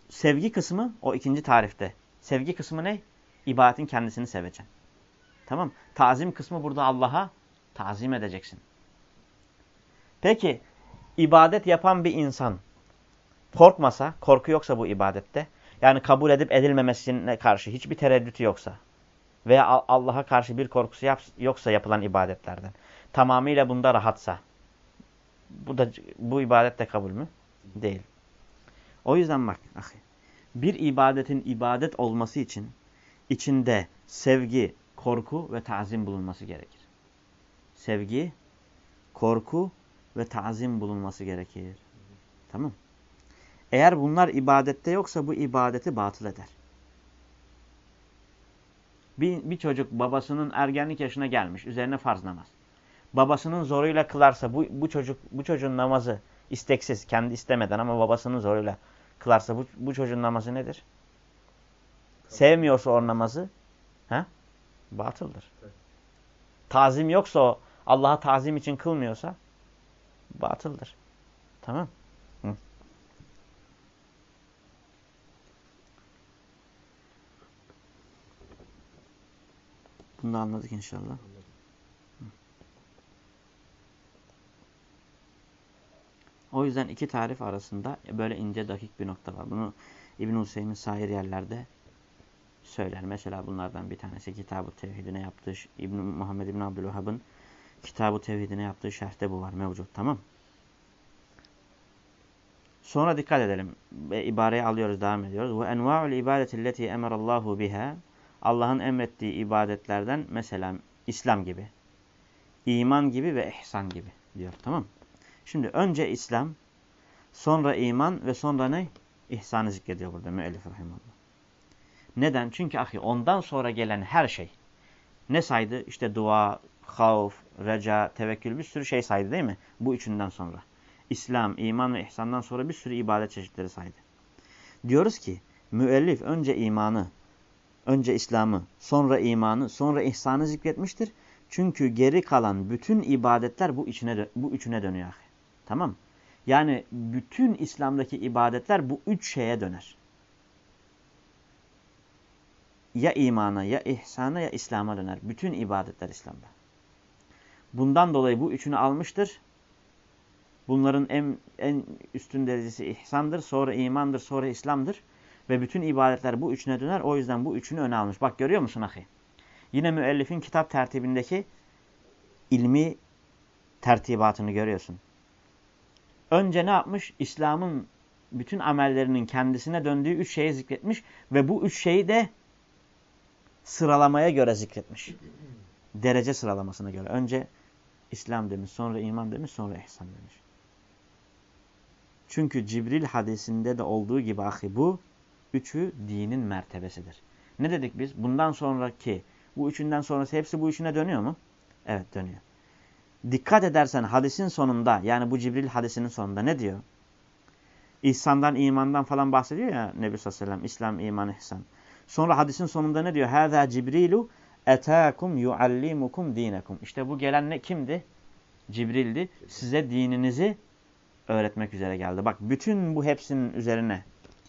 sevgi kısmı o ikinci tarifte. Sevgi kısmı ne? İbadetin kendisini seveceksin. Tamam. Tazim kısmı burada Allah'a tazim edeceksin. Peki ibadet yapan bir insan korkmasa, korku yoksa bu ibadette, yani kabul edip edilmemesine karşı hiçbir tereddütü yoksa veya Allah'a karşı bir korkusu yoksa yapılan ibadetlerden, tamamıyla bunda rahatsa, bu da bu ibadet de kabul mü? Değil. O yüzden bak, bir ibadetin ibadet olması için içinde sevgi, korku ve tazim bulunması gerekir. Sevgi, korku ve tazim bulunması gerekir. Tamam Eğer bunlar ibadette yoksa bu ibadeti batıl eder. Bir, bir çocuk babasının ergenlik yaşına gelmiş. Üzerine farz namaz. Babasının zoruyla kılarsa bu, bu çocuk bu çocuğun namazı isteksiz, kendi istemeden ama babasının zoruyla kılarsa bu, bu çocuğun namazı nedir? Sevmiyorsa o namazı he? batıldır. Evet. Tazim yoksa o Allah'a tazim için kılmıyorsa batıldır. Tamam. Hı. Bunu da anladık inşallah. Anladım. O yüzden iki tarif arasında böyle ince dakik bir nokta var. Bunu İbn Hüseyin sair yerlerde söyler. Mesela bunlardan bir tanesi Kitab-ı Tevhidine yaptığı İbn Muhammed İbn Abdülvahhab'ın Kitab-ı Tevhidine yaptığı şerhte bu var mevcut. Tamam? Sonra dikkat edelim. Ve ibareyi alıyoruz, devam ediyoruz. Ve enva'ul ibadetilleti emarallahu biha Allah'ın emrettiği ibadetlerden mesela İslam gibi, iman gibi ve ihsan gibi diyor. Tamam Şimdi önce İslam, sonra iman ve sonra ne? İhsanı zikrediyor burada müellif rahimallah. Neden? Çünkü ahi ondan sonra gelen her şey ne saydı? İşte dua, havf, reca, tevekkül bir sürü şey saydı değil mi? Bu üçünden sonra. İslam, iman ve ihsandan sonra bir sürü ibadet çeşitleri saydı. Diyoruz ki müellif önce imanı, önce İslam'ı, sonra imanı, sonra ihsanı zikretmiştir. Çünkü geri kalan bütün ibadetler bu içine bu üçüne dönüyor. Tamam? Yani bütün İslam'daki ibadetler bu üç şeye döner. Ya imana, ya ihsana, ya İslam'a döner. Bütün ibadetler İslam'da. Bundan dolayı bu üçünü almıştır. Bunların en, en üstün derecesi ihsandır, sonra imandır, sonra İslam'dır. Ve bütün ibadetler bu üçüne döner. O yüzden bu üçünü öne almış. Bak görüyor musun ahi? Yine müellifin kitap tertibindeki ilmi tertibatını görüyorsun. Önce ne yapmış? İslam'ın bütün amellerinin kendisine döndüğü üç şeyi zikretmiş. Ve bu üç şeyi de sıralamaya göre zikretmiş. Derece sıralamasına göre. Önce İslam demiş, sonra iman demiş, sonra ihsan demiş. Çünkü Cibril hadisinde de olduğu gibi ahi bu üçü dinin mertebesidir. Ne dedik biz? Bundan sonraki, bu üçünden sonrası hepsi bu üçüne dönüyor mu? Evet dönüyor. Dikkat edersen hadisin sonunda yani bu Cibril hadisinin sonunda ne diyor? İhsandan, imandan falan bahsediyor ya Nebi sallallahu aleyhi ve sellem. İslam, iman, ihsan. Sonra hadisin sonunda ne diyor? Hâzâ Cibrilu etâkum yuallimukum dinekum. İşte bu gelen ne kimdi? Cibril'di. Size dininizi öğretmek üzere geldi. Bak bütün bu hepsinin üzerine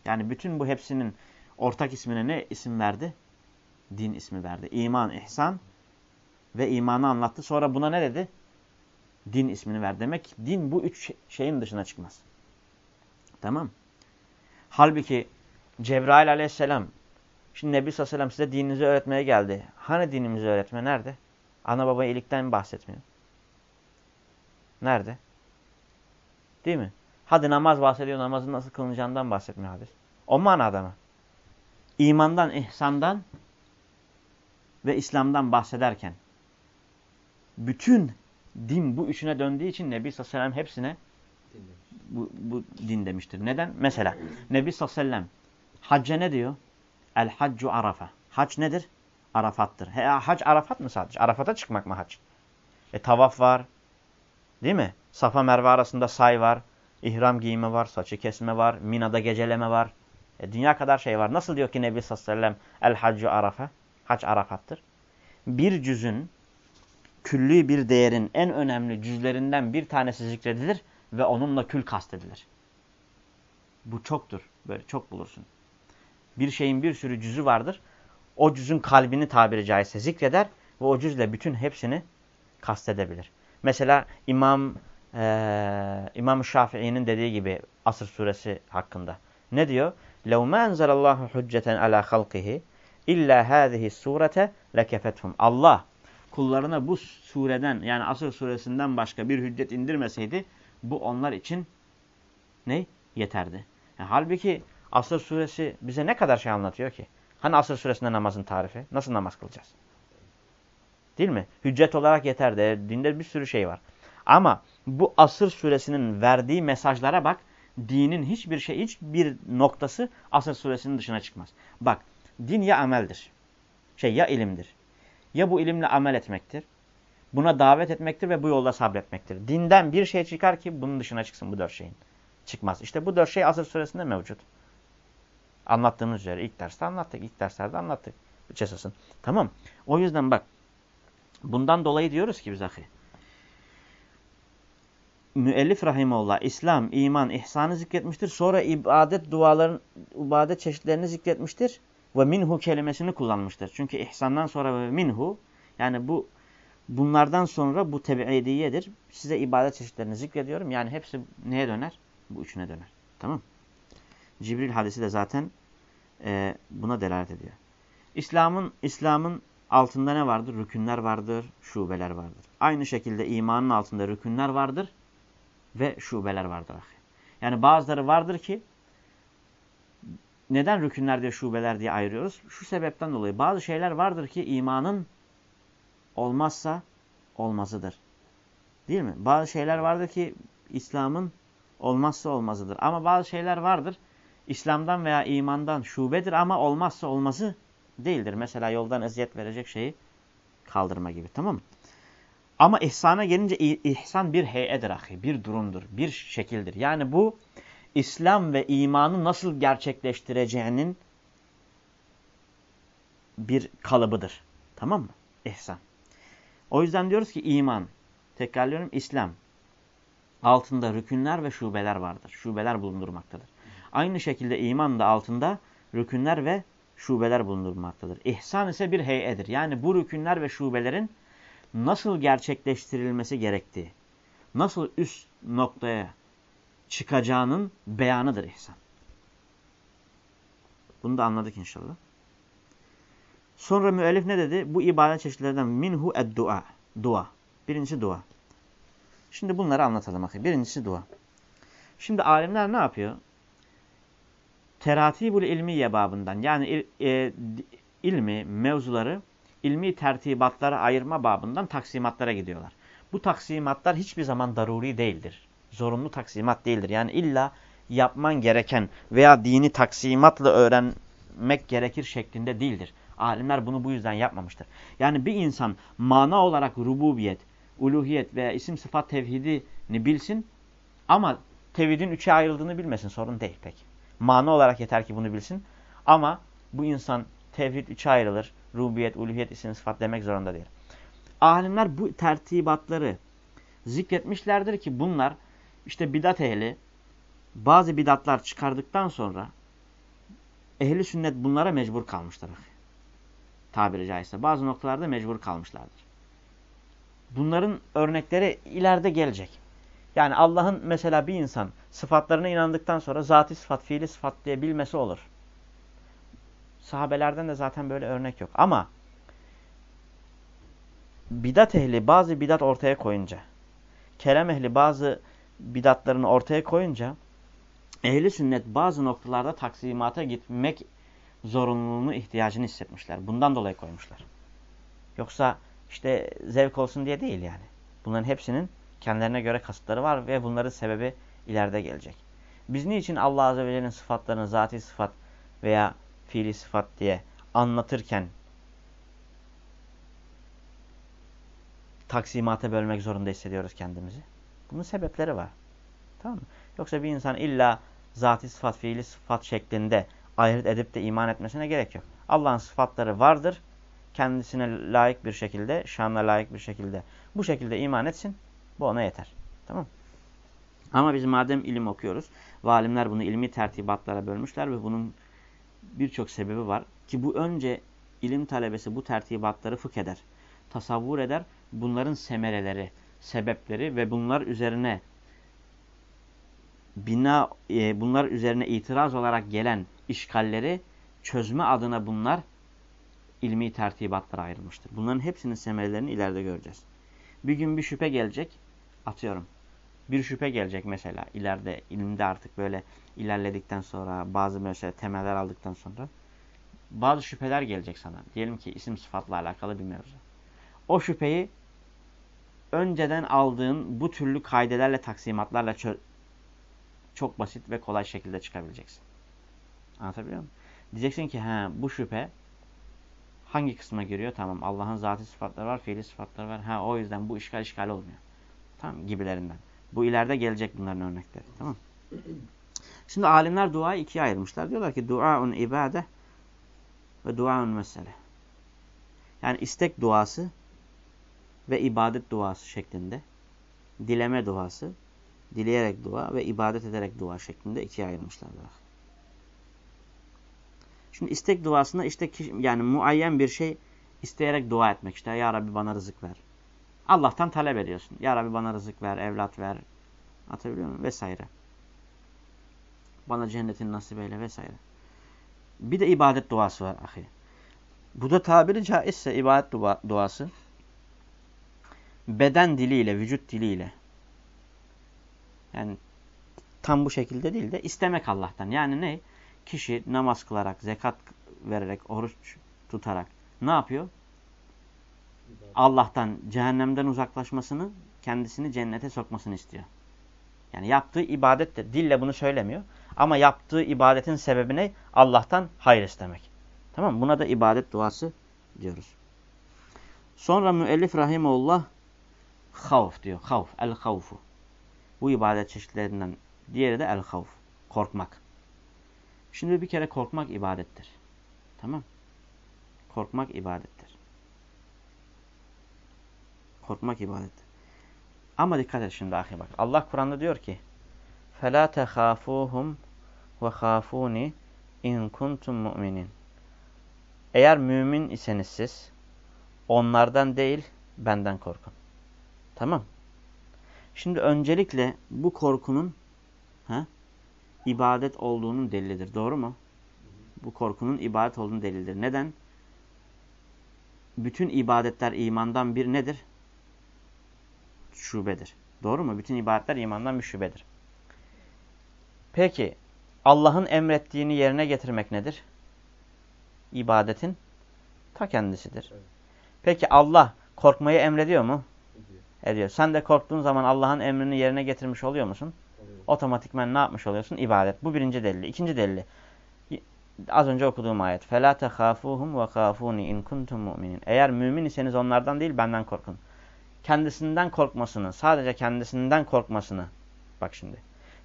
yani bütün bu hepsinin ortak ismine ne isim verdi? Din ismi verdi. İman, ihsan ve imanı anlattı. Sonra buna ne dedi? Din ismini ver. Demek din bu üç şeyin dışına çıkmaz. Tamam. Halbuki Cebrail aleyhisselam Şimdi Nebi sallallahu aleyhi ve sellem size dininizi öğretmeye geldi. Hani dinimizi öğretme nerede? Ana baba iyilikten bahsetmiyor. Nerede? Değil mi? Hadi namaz bahsediyor, namazın nasıl kılınacağından bahsetmiyor hadis. O manada mı? İmandan, ihsandan ve İslam'dan bahsederken bütün din bu üçüne döndüğü için Nebi sallallahu aleyhi ve sellem hepsine bu, bu din demiştir. Neden? Mesela Nebi sallallahu aleyhi ve sellem hacca ne diyor? El haccu arafa. Hac nedir? Arafat'tır. He, hac Arafat mı sadece? Arafat'a çıkmak mı hac? E tavaf var. Değil mi? Safa Merve arasında say var. İhram giyimi var. Saçı kesme var. Mina'da geceleme var. E, dünya kadar şey var. Nasıl diyor ki Nebi sallallahu aleyhi ve sellem el haccu arafa? Hac Arafat'tır. Bir cüzün külli bir değerin en önemli cüzlerinden bir tanesi zikredilir ve onunla kül kastedilir. Bu çoktur. Böyle çok bulursun. Bir şeyin bir sürü cüzü vardır. O cüzün kalbini tabiri caizse zikreder ve o cüzle bütün hepsini kastedebilir. Mesela İmam e, İmam Şafii'nin dediği gibi Asr suresi hakkında. Ne diyor? لَوْ مَا أَنْزَلَ اللّٰهُ حُجَّةً عَلَى خَلْقِهِ İlla hâzihi surete lekefethum. Allah kullarına bu sureden yani Asır suresinden başka bir hüccet indirmeseydi bu onlar için ne? Yeterdi. Yani halbuki Asır suresi bize ne kadar şey anlatıyor ki? Hani Asır suresinde namazın tarifi? Nasıl namaz kılacağız? Değil mi? Hüccet olarak yeterdi. Dinde bir sürü şey var. Ama bu Asır suresinin verdiği mesajlara bak. Dinin hiçbir şey, hiçbir noktası Asır suresinin dışına çıkmaz. Bak din ya ameldir. Şey ya ilimdir. Ya bu ilimle amel etmektir. Buna davet etmektir ve bu yolda sabretmektir. Dinden bir şey çıkar ki bunun dışına çıksın bu dört şeyin. Çıkmaz. İşte bu dört şey Asır suresinde mevcut. Anlattığımız üzere ilk derste anlattık. İlk derslerde anlattık. Üç. Tamam. O yüzden bak. Bundan dolayı diyoruz ki biz ahi. Müellif rahimullah İslam, iman, ihsanı zikretmiştir. Sonra ibadet duaların, ibadet çeşitlerini zikretmiştir. Ve minhu kelimesini kullanmıştır. Çünkü ihsandan sonra ve minhu yani bu bunlardan sonra bu tebiidiyedir. Size ibadet çeşitlerini zikrediyorum. Yani hepsi neye döner? Bu üçüne döner. Tamam Cibril hadisi de zaten e, buna delalet ediyor. İslam'ın İslam'ın altında ne vardır? Rükünler vardır, şubeler vardır. Aynı şekilde imanın altında rükünler vardır ve şubeler vardır. Yani bazıları vardır ki neden rükünler diye şubeler diye ayırıyoruz? Şu sebepten dolayı bazı şeyler vardır ki imanın olmazsa olmazıdır. Değil mi? Bazı şeyler vardır ki İslam'ın olmazsa olmazıdır. Ama bazı şeyler vardır İslam'dan veya imandan şubedir ama olmazsa olmazı değildir. Mesela yoldan eziyet verecek şeyi kaldırma gibi tamam mı? Ama ihsana gelince ihsan bir heyedir ahi, bir durumdur, bir şekildir. Yani bu İslam ve imanı nasıl gerçekleştireceğinin bir kalıbıdır. Tamam mı? İhsan. O yüzden diyoruz ki iman, tekrarlıyorum İslam, altında rükünler ve şubeler vardır. Şubeler bulundurmaktadır. Aynı şekilde iman da altında rükünler ve şubeler bulundurmaktadır. İhsan ise bir heyedir. Yani bu rükünler ve şubelerin nasıl gerçekleştirilmesi gerektiği, nasıl üst noktaya çıkacağının beyanıdır ihsan. Bunu da anladık inşallah. Sonra müellif ne dedi? Bu ibadet çeşitlerinden minhu ed-dua. Dua. Birincisi dua. Şimdi bunları anlatalım. Birincisi dua. Şimdi alimler ne yapıyor? Teratibul ilmiye babından yani e, ilmi, mevzuları ilmi tertibatlara ayırma babından taksimatlara gidiyorlar. Bu taksimatlar hiçbir zaman daruri değildir zorunlu taksimat değildir. Yani illa yapman gereken veya dini taksimatla öğrenmek gerekir şeklinde değildir. Alimler bunu bu yüzden yapmamıştır. Yani bir insan mana olarak rububiyet, uluhiyet veya isim sıfat tevhidini bilsin ama tevhidin üçe ayrıldığını bilmesin sorun değil pek. Mana olarak yeter ki bunu bilsin ama bu insan tevhid üçe ayrılır. Rububiyet, uluhiyet, isim sıfat demek zorunda değil. Alimler bu tertibatları zikretmişlerdir ki bunlar işte bidat ehli bazı bidatlar çıkardıktan sonra ehli sünnet bunlara mecbur kalmışlar. Tabiri caizse. Bazı noktalarda mecbur kalmışlardır. Bunların örnekleri ileride gelecek. Yani Allah'ın mesela bir insan sıfatlarına inandıktan sonra zati sıfat, fiili sıfat diye bilmesi olur. Sahabelerden de zaten böyle örnek yok. Ama bidat ehli bazı bidat ortaya koyunca, kelam ehli bazı bidatlarını ortaya koyunca, ehli sünnet bazı noktalarda taksimata gitmek zorunluluğunu, ihtiyacını hissetmişler. Bundan dolayı koymuşlar. Yoksa işte zevk olsun diye değil yani. Bunların hepsinin kendilerine göre kasıtları var ve bunların sebebi ileride gelecek. Biz niçin Allah Azze ve Celle'nin sıfatlarını zati sıfat veya fiili sıfat diye anlatırken taksimata bölmek zorunda hissediyoruz kendimizi? Bunun sebepleri var. Tamam mı? Yoksa bir insan illa zati sıfat, fiili sıfat şeklinde ayırt edip de iman etmesine gerek yok. Allah'ın sıfatları vardır. Kendisine layık bir şekilde, şanla layık bir şekilde bu şekilde iman etsin. Bu ona yeter. Tamam Ama biz madem ilim okuyoruz ve alimler bunu ilmi tertibatlara bölmüşler ve bunun birçok sebebi var. Ki bu önce ilim talebesi bu tertibatları fıkh eder. Tasavvur eder. Bunların semereleri, sebepleri ve bunlar üzerine bina e, bunlar üzerine itiraz olarak gelen işgalleri çözme adına bunlar ilmi tertibatlara ayrılmıştır. Bunların hepsinin semerelerini ileride göreceğiz. Bir gün bir şüphe gelecek, atıyorum. Bir şüphe gelecek mesela ileride ilimde artık böyle ilerledikten sonra bazı mesela temeller aldıktan sonra bazı şüpheler gelecek sana. Diyelim ki isim sıfatla alakalı bir mevzu. O şüpheyi önceden aldığın bu türlü kaidelerle taksimatlarla çok basit ve kolay şekilde çıkabileceksin. Anlatabiliyor muyum? Diyeceksin ki ha bu şüphe hangi kısma giriyor? Tamam Allah'ın zatı sıfatları var, fiili sıfatları var. Ha o yüzden bu işgal işgal olmuyor. Tamam gibilerinden. Bu ileride gelecek bunların örnekleri. Tamam Şimdi alimler duayı ikiye ayırmışlar. Diyorlar ki duaun ibade ve duaun mesele. Yani istek duası ve ibadet duası şeklinde. Dileme duası, dileyerek dua ve ibadet ederek dua şeklinde ikiye ayırmışlardır. Şimdi istek duasında işte yani muayyen bir şey isteyerek dua etmek. işte Ya Rabbi bana rızık ver. Allah'tan talep ediyorsun. Ya Rabbi bana rızık ver, evlat ver. Atabiliyor muyum? Vesaire. Bana cennetin nasip eyle vesaire. Bir de ibadet duası var ahi. Bu da tabiri caizse ibadet dua, duası beden diliyle, vücut diliyle yani tam bu şekilde değil de istemek Allah'tan. Yani ne? Kişi namaz kılarak, zekat vererek, oruç tutarak ne yapıyor? Allah'tan, cehennemden uzaklaşmasını, kendisini cennete sokmasını istiyor. Yani yaptığı ibadet de dille bunu söylemiyor. Ama yaptığı ibadetin sebebi ne? Allah'tan hayır istemek. Tamam Buna da ibadet duası diyoruz. Sonra müellif rahimullah havf diyor. Havf. El havfu. Bu ibadet çeşitlerinden diğeri de el havf. Korkmak. Şimdi bir kere korkmak ibadettir. Tamam Korkmak ibadettir. Korkmak ibadettir. Ama dikkat et şimdi ahi bak. Allah Kur'an'da diyor ki فَلَا تَخَافُوهُمْ وَخَافُونِ in kuntum mu'minin. Eğer mümin iseniz siz onlardan değil benden korkun. Tamam. Şimdi öncelikle bu korkunun ha, ibadet olduğunun delilidir. Doğru mu? Bu korkunun ibadet olduğunun delilidir. Neden? Bütün ibadetler imandan bir nedir? Şubedir. Doğru mu? Bütün ibadetler imandan bir şubedir. Peki Allah'ın emrettiğini yerine getirmek nedir? İbadetin ta kendisidir. Peki Allah korkmayı emrediyor mu? Ediyor. Sen de korktuğun zaman Allah'ın emrini yerine getirmiş oluyor musun? Otomatikmen ne yapmış oluyorsun? İbadet. Bu birinci delili. İkinci delili. Az önce okuduğum ayet. فَلَا تَخَافُوهُمْ وَخَافُونِ in kuntum mu'minin. Eğer mümin iseniz onlardan değil benden korkun. Kendisinden korkmasını, sadece kendisinden korkmasını. Bak şimdi.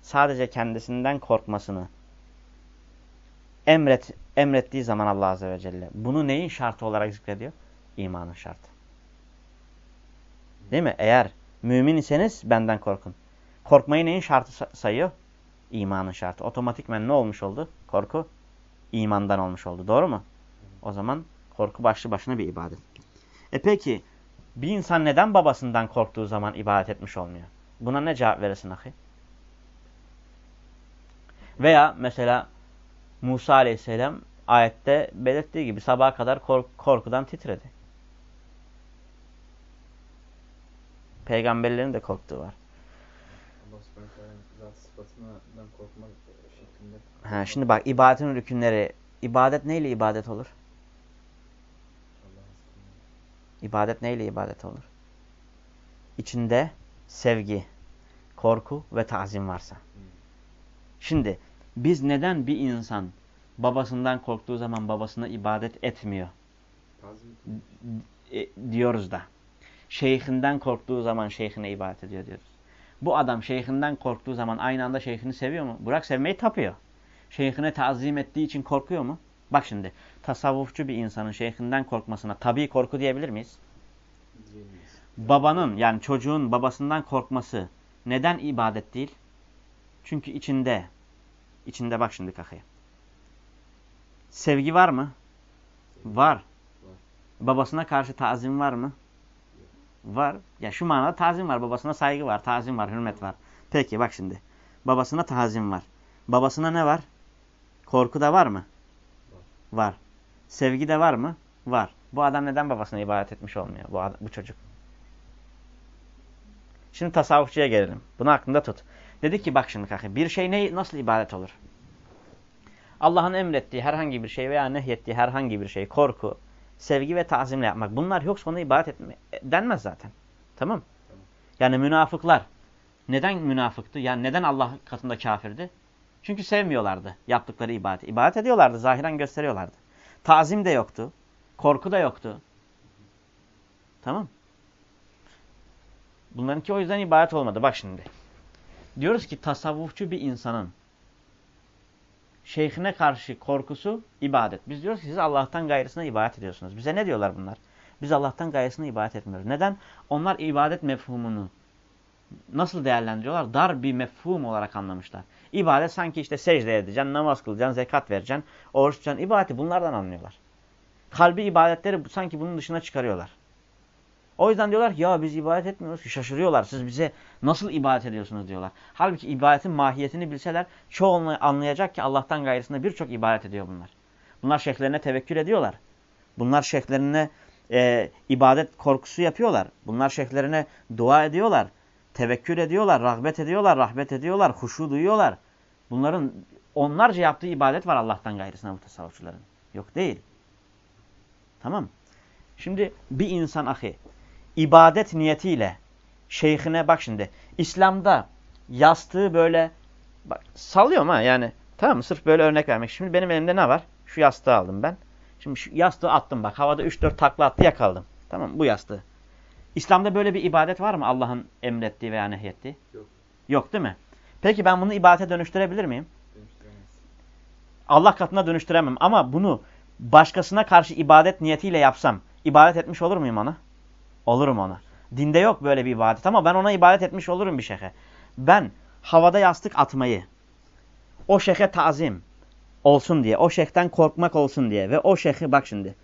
Sadece kendisinden korkmasını emret, emrettiği zaman Allah Azze ve Celle. Bunu neyin şartı olarak zikrediyor? İmanın şartı. Değil mi? Eğer mümin iseniz benden korkun. Korkmayı neyin şartı sayıyor? İmanın şartı. Otomatikmen ne olmuş oldu? Korku imandan olmuş oldu. Doğru mu? O zaman korku başlı başına bir ibadet. E peki bir insan neden babasından korktuğu zaman ibadet etmiş olmuyor? Buna ne cevap verirsin ahi? Veya mesela Musa aleyhisselam ayette belirttiği gibi sabaha kadar kork korkudan titredi. Peygamberlerin de korktuğu var. Ha, şimdi bak ibadetin rükünleri. İbadet neyle ibadet olur? İbadet neyle ibadet olur? İçinde sevgi, korku ve tazim varsa. Şimdi biz neden bir insan babasından korktuğu zaman babasına ibadet etmiyor Tazim e, diyoruz da. Şeyhinden korktuğu zaman şeyhine ibadet ediyor diyoruz. Bu adam şeyhinden korktuğu zaman aynı anda şeyhini seviyor mu? Bırak sevmeyi tapıyor. Şeyhine tazim ettiği için korkuyor mu? Bak şimdi tasavvufçu bir insanın şeyhinden korkmasına tabii korku diyebilir miyiz? diyemeyiz. Babanın yani çocuğun babasından korkması neden ibadet değil? Çünkü içinde, içinde bak şimdi kakaya. Sevgi var mı? Var. Babasına karşı tazim var mı? Var. Ya şu manada tazim var. Babasına saygı var, tazim var, hürmet var. Peki bak şimdi. Babasına tazim var. Babasına ne var? Korku da var mı? Var. Sevgi de var mı? Var. Bu adam neden babasına ibadet etmiş olmuyor? Bu, adam, bu çocuk. Şimdi tasavvufçuya gelelim. Bunu aklında tut. Dedi ki bak şimdi kanka bir şey ne, nasıl ibadet olur? Allah'ın emrettiği herhangi bir şey veya nehyettiği herhangi bir şey, korku, sevgi ve tazimle yapmak. Bunlar yoksa ona ibadet etme, denmez zaten. Tamam. Yani münafıklar neden münafıktı? Yani neden Allah katında kafirdi? Çünkü sevmiyorlardı yaptıkları ibadeti. İbadet ediyorlardı, zahiren gösteriyorlardı. Tazim de yoktu, korku da yoktu. Tamam Bunlarınki o yüzden ibadet olmadı. Bak şimdi. Diyoruz ki tasavvufçu bir insanın şeyhine karşı korkusu ibadet. Biz diyoruz ki siz Allah'tan gayrısına ibadet ediyorsunuz. Bize ne diyorlar bunlar? Biz Allah'tan gayrısına ibadet etmiyoruz. Neden? Onlar ibadet mefhumunu nasıl değerlendiriyorlar? Dar bir mefhum olarak anlamışlar. İbadet sanki işte secde edeceksin, namaz kılacaksın, zekat vereceksin, oruç tutacaksın. İbadeti bunlardan anlıyorlar. Kalbi ibadetleri sanki bunun dışına çıkarıyorlar. O yüzden diyorlar ki ya biz ibadet etmiyoruz ki şaşırıyorlar. Siz bize nasıl ibadet ediyorsunuz diyorlar. Halbuki ibadetin mahiyetini bilseler çoğu anlayacak ki Allah'tan gayrısında birçok ibadet ediyor bunlar. Bunlar şeyhlerine tevekkül ediyorlar. Bunlar şeyhlerine e, ibadet korkusu yapıyorlar. Bunlar şeyhlerine dua ediyorlar. Tevekkül ediyorlar, rahbet ediyorlar, rahbet ediyorlar, huşu duyuyorlar. Bunların onlarca yaptığı ibadet var Allah'tan gayrısına bu tasavvufçuların. Yok değil. Tamam Şimdi bir insan ahi ibadet niyetiyle şeyhine bak şimdi İslam'da yastığı böyle bak sallıyorum ha yani tamam mı sırf böyle örnek vermek. Şimdi benim elimde ne var? Şu yastığı aldım ben. Şimdi şu yastığı attım bak havada 3-4 takla attı yakaladım. Tamam mı? Bu yastığı. İslam'da böyle bir ibadet var mı Allah'ın emrettiği veya nehyettiği? Yok. Yok değil mi? Peki ben bunu ibadete dönüştürebilir miyim? Allah katına dönüştüremem ama bunu başkasına karşı ibadet niyetiyle yapsam ibadet etmiş olur muyum ona? Olurum ona. Dinde yok böyle bir ibadet ama ben ona ibadet etmiş olurum bir şeyhe. Ben havada yastık atmayı, o şeyhe tazim olsun diye, o şeyhten korkmak olsun diye ve o şeyhi bak şimdi,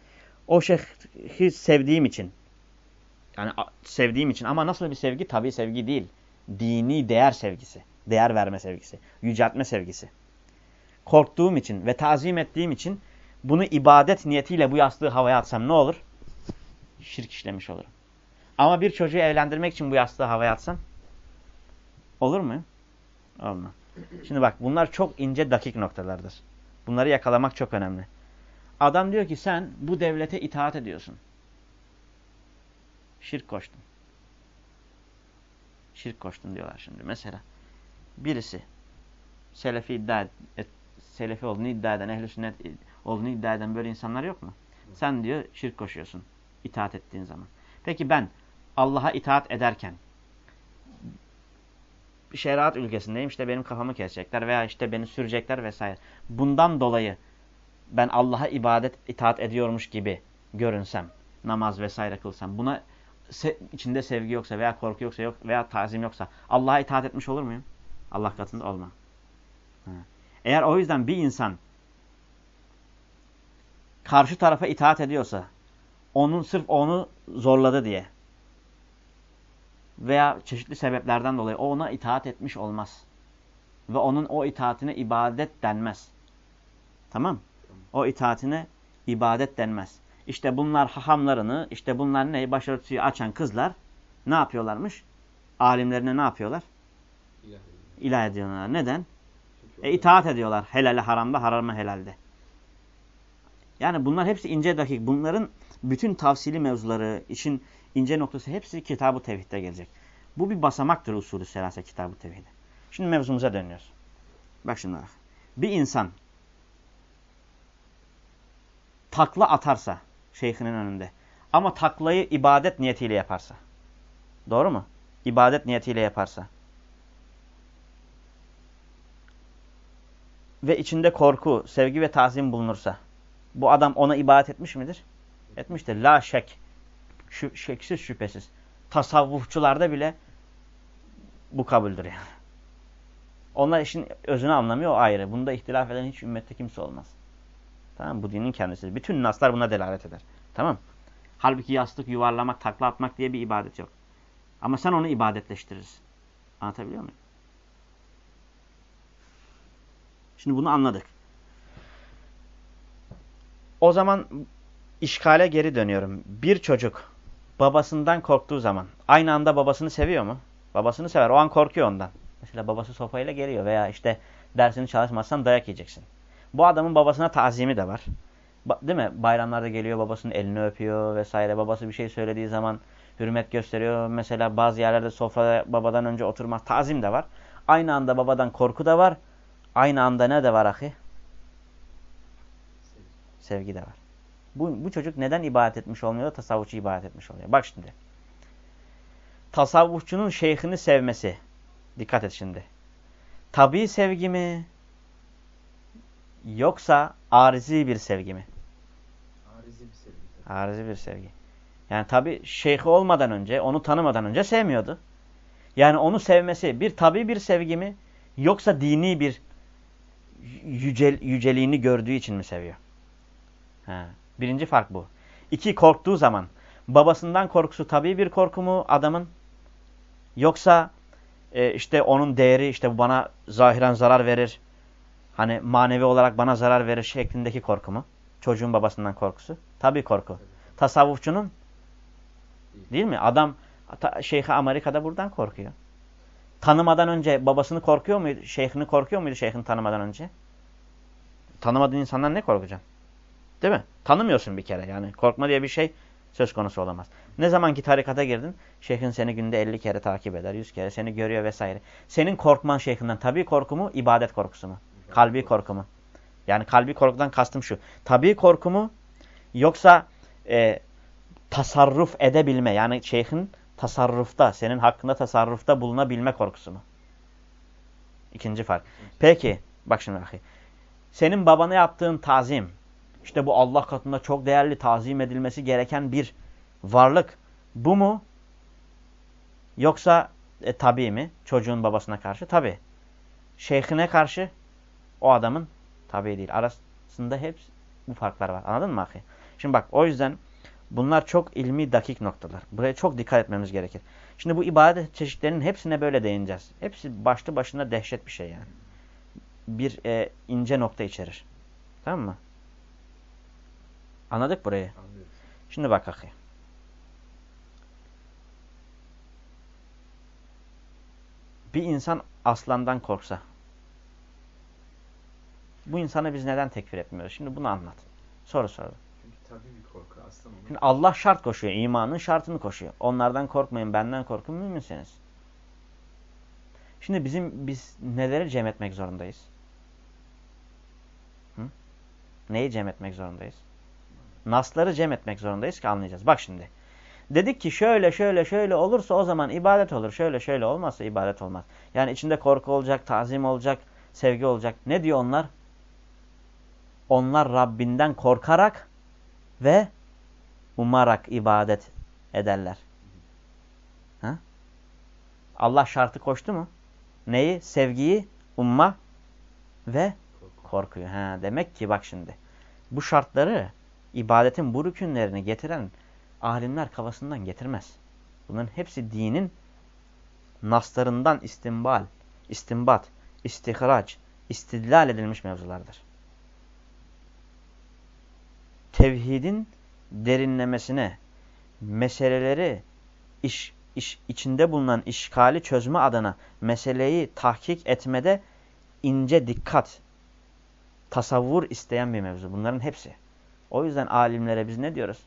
o şeyhi sevdiğim için, yani sevdiğim için ama nasıl bir sevgi? Tabii sevgi değil. Dini değer sevgisi, değer verme sevgisi, yüceltme sevgisi. Korktuğum için ve tazim ettiğim için bunu ibadet niyetiyle bu yastığı havaya atsam ne olur? Şirk işlemiş olurum. Ama bir çocuğu evlendirmek için bu yastığı havaya atsan olur mu? Olmaz. Şimdi bak bunlar çok ince dakik noktalardır. Bunları yakalamak çok önemli. Adam diyor ki sen bu devlete itaat ediyorsun. Şirk koştun. Şirk koştun diyorlar şimdi. Mesela birisi Selefi iddia et, Selefi olduğunu iddia eden, ehl sünnet olduğunu iddia eden böyle insanlar yok mu? Sen diyor şirk koşuyorsun itaat ettiğin zaman. Peki ben Allah'a itaat ederken şeriat ülkesindeyim işte benim kafamı kesecekler veya işte beni sürecekler vesaire. Bundan dolayı ben Allah'a ibadet itaat ediyormuş gibi görünsem, namaz vesaire kılsam buna se içinde sevgi yoksa veya korku yoksa yok veya tazim yoksa Allah'a itaat etmiş olur muyum? Allah katında olmam. Eğer o yüzden bir insan karşı tarafa itaat ediyorsa onun sırf onu zorladı diye veya çeşitli sebeplerden dolayı o ona itaat etmiş olmaz. Ve onun o itaatine ibadet denmez. Tamam? O itaatine ibadet denmez. İşte bunlar hahamlarını, işte bunlar ne? Başörtüsü açan kızlar ne yapıyorlarmış? alimlerine ne yapıyorlar? İlah ediyor. İlah ediyorlar. Neden? E, itaat ediyorlar. Helale haramda, haramı helalde. Yani bunlar hepsi ince dakik. Bunların bütün tavsili mevzuları, işin ince noktası hepsi Kitab-ı Tevhid'de gelecek. Bu bir basamaktır usulü selase Kitab-ı Tevhid'e. Şimdi mevzumuza dönüyoruz. Bak şimdi bak. Bir insan takla atarsa şeyhinin önünde ama taklayı ibadet niyetiyle yaparsa. Doğru mu? İbadet niyetiyle yaparsa. Ve içinde korku, sevgi ve tazim bulunursa. Bu adam ona ibadet etmiş midir? Etmiştir. La şek. Şu, şeksiz şüphesiz. Tasavvufçularda bile bu kabuldür yani. Onlar işin özünü anlamıyor o ayrı. Bunda ihtilaf eden hiç ümmette kimse olmaz. Tamam Bu dinin kendisi. Bütün naslar buna delalet eder. Tamam Halbuki yastık yuvarlamak, takla atmak diye bir ibadet yok. Ama sen onu ibadetleştirirsin. Anlatabiliyor muyum? Şimdi bunu anladık. O zaman işgale geri dönüyorum. Bir çocuk babasından korktuğu zaman aynı anda babasını seviyor mu? Babasını sever. O an korkuyor ondan. Mesela babası sopayla geliyor veya işte dersini çalışmazsan dayak yiyeceksin. Bu adamın babasına tazimi de var. Ba değil mi? Bayramlarda geliyor babasının elini öpüyor vesaire. Babası bir şey söylediği zaman hürmet gösteriyor. Mesela bazı yerlerde sofrada babadan önce oturmak tazim de var. Aynı anda babadan korku da var. Aynı anda ne de var ahi? Sevgi de var. Bu, bu çocuk neden ibadet etmiş olmuyor da tasavvufçu ibadet etmiş oluyor? Bak şimdi. Tasavvufçunun şeyhini sevmesi. Dikkat et şimdi. Tabii sevgi mi? Yoksa arizi bir sevgi mi? Arizi bir sevgi. Arizi bir sevgi. Yani tabi şeyhi olmadan önce, onu tanımadan önce sevmiyordu. Yani onu sevmesi bir tabi bir sevgi mi? Yoksa dini bir yücel, yüceliğini gördüğü için mi seviyor? Ha. Birinci fark bu. İki, korktuğu zaman babasından korkusu tabi bir korku mu adamın? Yoksa e, işte onun değeri işte bu bana zahiren zarar verir. Hani manevi olarak bana zarar verir şeklindeki korku mu? Çocuğun babasından korkusu. Tabi korku. Tabii. Tasavvufçunun Değil. mi? Adam Şeyhi Amerika'da buradan korkuyor. Tanımadan önce babasını korkuyor muydu? Şeyhini korkuyor muydu şeyhini tanımadan önce? Tanımadığın insandan ne korkacaksın? Değil mi? Tanımıyorsun bir kere yani. Korkma diye bir şey söz konusu olamaz. Ne zaman ki tarikata girdin, şeyhin seni günde 50 kere takip eder, 100 kere seni görüyor vesaire. Senin korkman şeyhinden tabii korku mu, ibadet korkusu mu? Kalbi korku mu? Yani kalbi korkudan kastım şu. Tabii korku mu yoksa e, tasarruf edebilme yani şeyhin tasarrufta, senin hakkında tasarrufta bulunabilme korkusu mu? İkinci fark. Peki, bak şimdi bakayım. Senin babana yaptığın tazim, işte bu Allah katında çok değerli tazim edilmesi gereken bir varlık. Bu mu? Yoksa e, tabii mi? Çocuğun babasına karşı? Tabii. Şeyhine karşı? O adamın tabii değil. Arasında hep bu farklar var. Anladın mı ahi? Şimdi bak o yüzden bunlar çok ilmi dakik noktalar. Buraya çok dikkat etmemiz gerekir. Şimdi bu ibadet çeşitlerinin hepsine böyle değineceğiz. Hepsi başlı başına dehşet bir şey yani. Bir e, ince nokta içerir. Tamam mı? Anladık burayı. Anlıyorum. Şimdi bak ahi. Bir insan aslandan korksa. Bu insanı biz neden tekfir etmiyoruz? Şimdi bunu anlat. Soru soru. Çünkü tabii bir korku. Aslan Şimdi Allah şart koşuyor. imanın şartını koşuyor. Onlardan korkmayın, benden korkun müminseniz. Şimdi bizim biz neleri cem etmek zorundayız? Hı? Neyi cem etmek zorundayız? Nasları cem etmek zorundayız ki anlayacağız. Bak şimdi. Dedik ki şöyle şöyle şöyle olursa o zaman ibadet olur. Şöyle şöyle olmazsa ibadet olmaz. Yani içinde korku olacak, tazim olacak, sevgi olacak. Ne diyor onlar? Onlar Rabbinden korkarak ve umarak ibadet ederler. Ha? Allah şartı koştu mu? Neyi? Sevgiyi, umma ve korku. korkuyu. Ha, demek ki bak şimdi. Bu şartları ibadetin bu rükünlerini getiren alimler kafasından getirmez. Bunların hepsi dinin naslarından istimbal, istimbat, istihraç, istidlal edilmiş mevzulardır. Tevhidin derinlemesine meseleleri iş iş, içinde bulunan işgali çözme adına meseleyi tahkik etmede ince dikkat, tasavvur isteyen bir mevzu. Bunların hepsi. O yüzden alimlere biz ne diyoruz?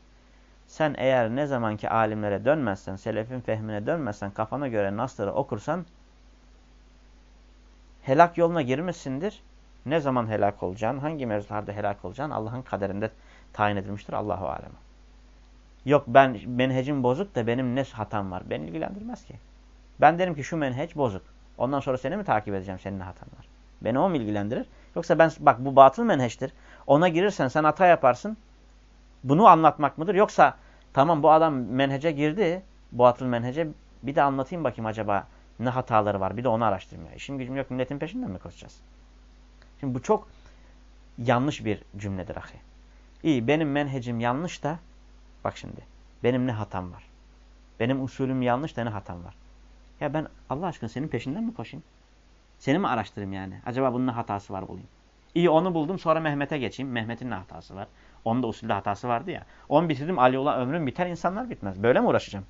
Sen eğer ne zamanki alimlere dönmezsen, selefin fehmine dönmezsen, kafana göre nasları okursan helak yoluna girmişsindir. Ne zaman helak olacağın, hangi mevzularda helak olacağın Allah'ın kaderinde tayin edilmiştir. Allahu alem. Yok ben menhecim bozuk da benim ne hatam var? Beni ilgilendirmez ki. Ben derim ki şu menheç bozuk. Ondan sonra seni mi takip edeceğim senin hatan var? Beni o mu ilgilendirir? Yoksa ben bak bu batıl menheçtir. Ona girirsen sen hata yaparsın. Bunu anlatmak mıdır? Yoksa tamam bu adam menhece girdi. Batıl menhece bir de anlatayım bakayım acaba ne hataları var. Bir de onu araştırmıyor. İşim gücüm yok milletin peşinden mi koşacağız? Şimdi bu çok yanlış bir cümledir ahi. İyi benim menhecim yanlış da bak şimdi benim ne hatam var? Benim usulüm yanlış da ne hatam var? Ya ben Allah aşkına senin peşinden mi koşayım? Seni mi araştırayım yani? Acaba bunun ne hatası var bulayım? İyi onu buldum sonra Mehmet'e geçeyim. Mehmet'in ne hatası var? Onun da usulde hatası vardı ya. Onu bitirdim Ali olan ömrüm biter insanlar bitmez. Böyle mi uğraşacağım?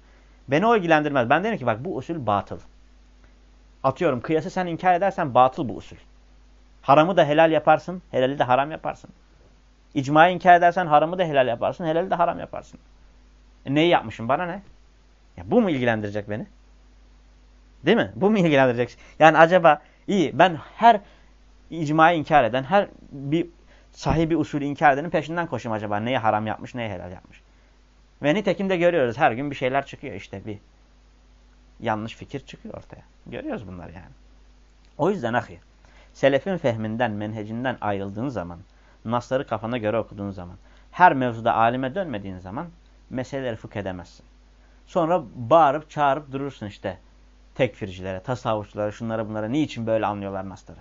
Beni o ilgilendirmez. Ben derim ki bak bu usul batıl. Atıyorum kıyası sen inkar edersen batıl bu usul. Haramı da helal yaparsın, helali de haram yaparsın. İcmayı inkar edersen haramı da helal yaparsın, helali de haram yaparsın. E neyi yapmışım bana ne? Ya bu mu ilgilendirecek beni? Değil mi? Bu mu ilgilendirecek? Yani acaba iyi ben her icmayı inkar eden, her bir sahibi usulü inkar edenin peşinden koşayım acaba. Neyi haram yapmış, neyi helal yapmış. Ve nitekim de görüyoruz. Her gün bir şeyler çıkıyor işte bir yanlış fikir çıkıyor ortaya. Görüyoruz bunları yani. O yüzden ahi, selefin fehminden, menhecinden ayrıldığın zaman, nasları kafana göre okuduğun zaman, her mevzuda alime dönmediğin zaman meseleleri fıkh edemezsin. Sonra bağırıp çağırıp durursun işte tekfircilere, tasavvufçulara, şunlara bunlara niçin böyle anlıyorlar nasları.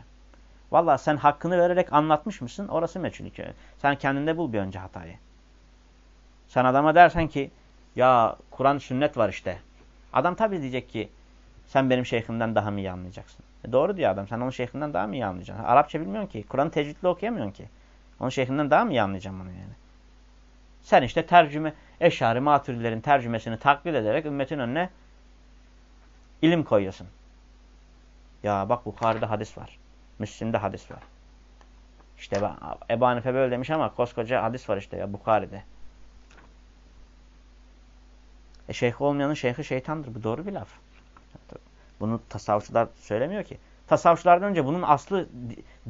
Valla sen hakkını vererek anlatmış mısın? Orası meçhul Sen kendinde bul bir önce hatayı. Sen adama dersen ki ya Kur'an sünnet var işte. Adam tabii diyecek ki sen benim şeyhimden daha mı iyi anlayacaksın? E doğru diyor adam. Sen onun şeyhinden daha mı iyi anlayacaksın? Arapça bilmiyorsun ki. Kur'an'ı tecvidle okuyamıyorsun ki. Onun şeyhinden daha mı iyi anlayacağım onu yani? Sen işte tercüme, eşari maturilerin tercümesini taklit ederek ümmetin önüne ilim koyuyorsun. Ya bak Bukhari'de hadis var. Müslim'de hadis var. İşte Ebu Hanife böyle demiş ama koskoca hadis var işte ya Bukhari'de. E şeyh olmayanın şeyhi şeytandır. Bu doğru bir laf. Bunu tasavvufçular söylemiyor ki. Tasavvufçulardan önce bunun aslı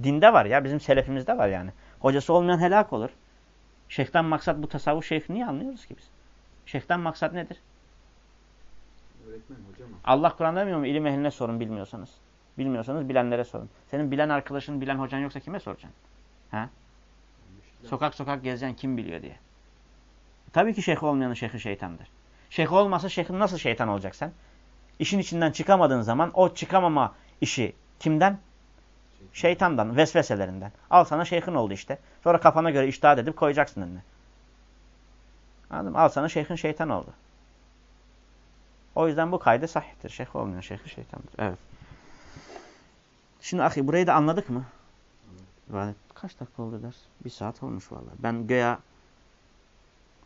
dinde var ya. Bizim selefimizde var yani. Hocası olmayan helak olur. Şeyhten maksat bu tasavvuf şeyh niye anlıyoruz ki biz? Şeyhten maksat nedir? Öğretmen hocam. Allah Kur'an demiyor mu? İlim ehline sorun bilmiyorsanız. Bilmiyorsanız bilenlere sorun. Senin bilen arkadaşın, bilen hocan yoksa kime soracaksın? Ha? Sokak sokak gezeceksin kim biliyor diye. Tabii ki şeyh olmayanın şeyhi şeytandır. Şeyh olmasa şeyhin nasıl şeytan olacaksın? İşin içinden çıkamadığın zaman o çıkamama işi kimden? Şeytandan, vesveselerinden. Al sana şeyhin oldu işte. Sonra kafana göre iştahat edip koyacaksın önüne. Anladın mı? Al sana şeyhin şeytan oldu. O yüzden bu kaydı sahihtir. Şeyh olmayan şeyhi şeytandır. Evet. Şimdi ahi burayı da anladık mı? Evet. Kaç dakika oldu ders? Bir saat olmuş vallahi. Ben göya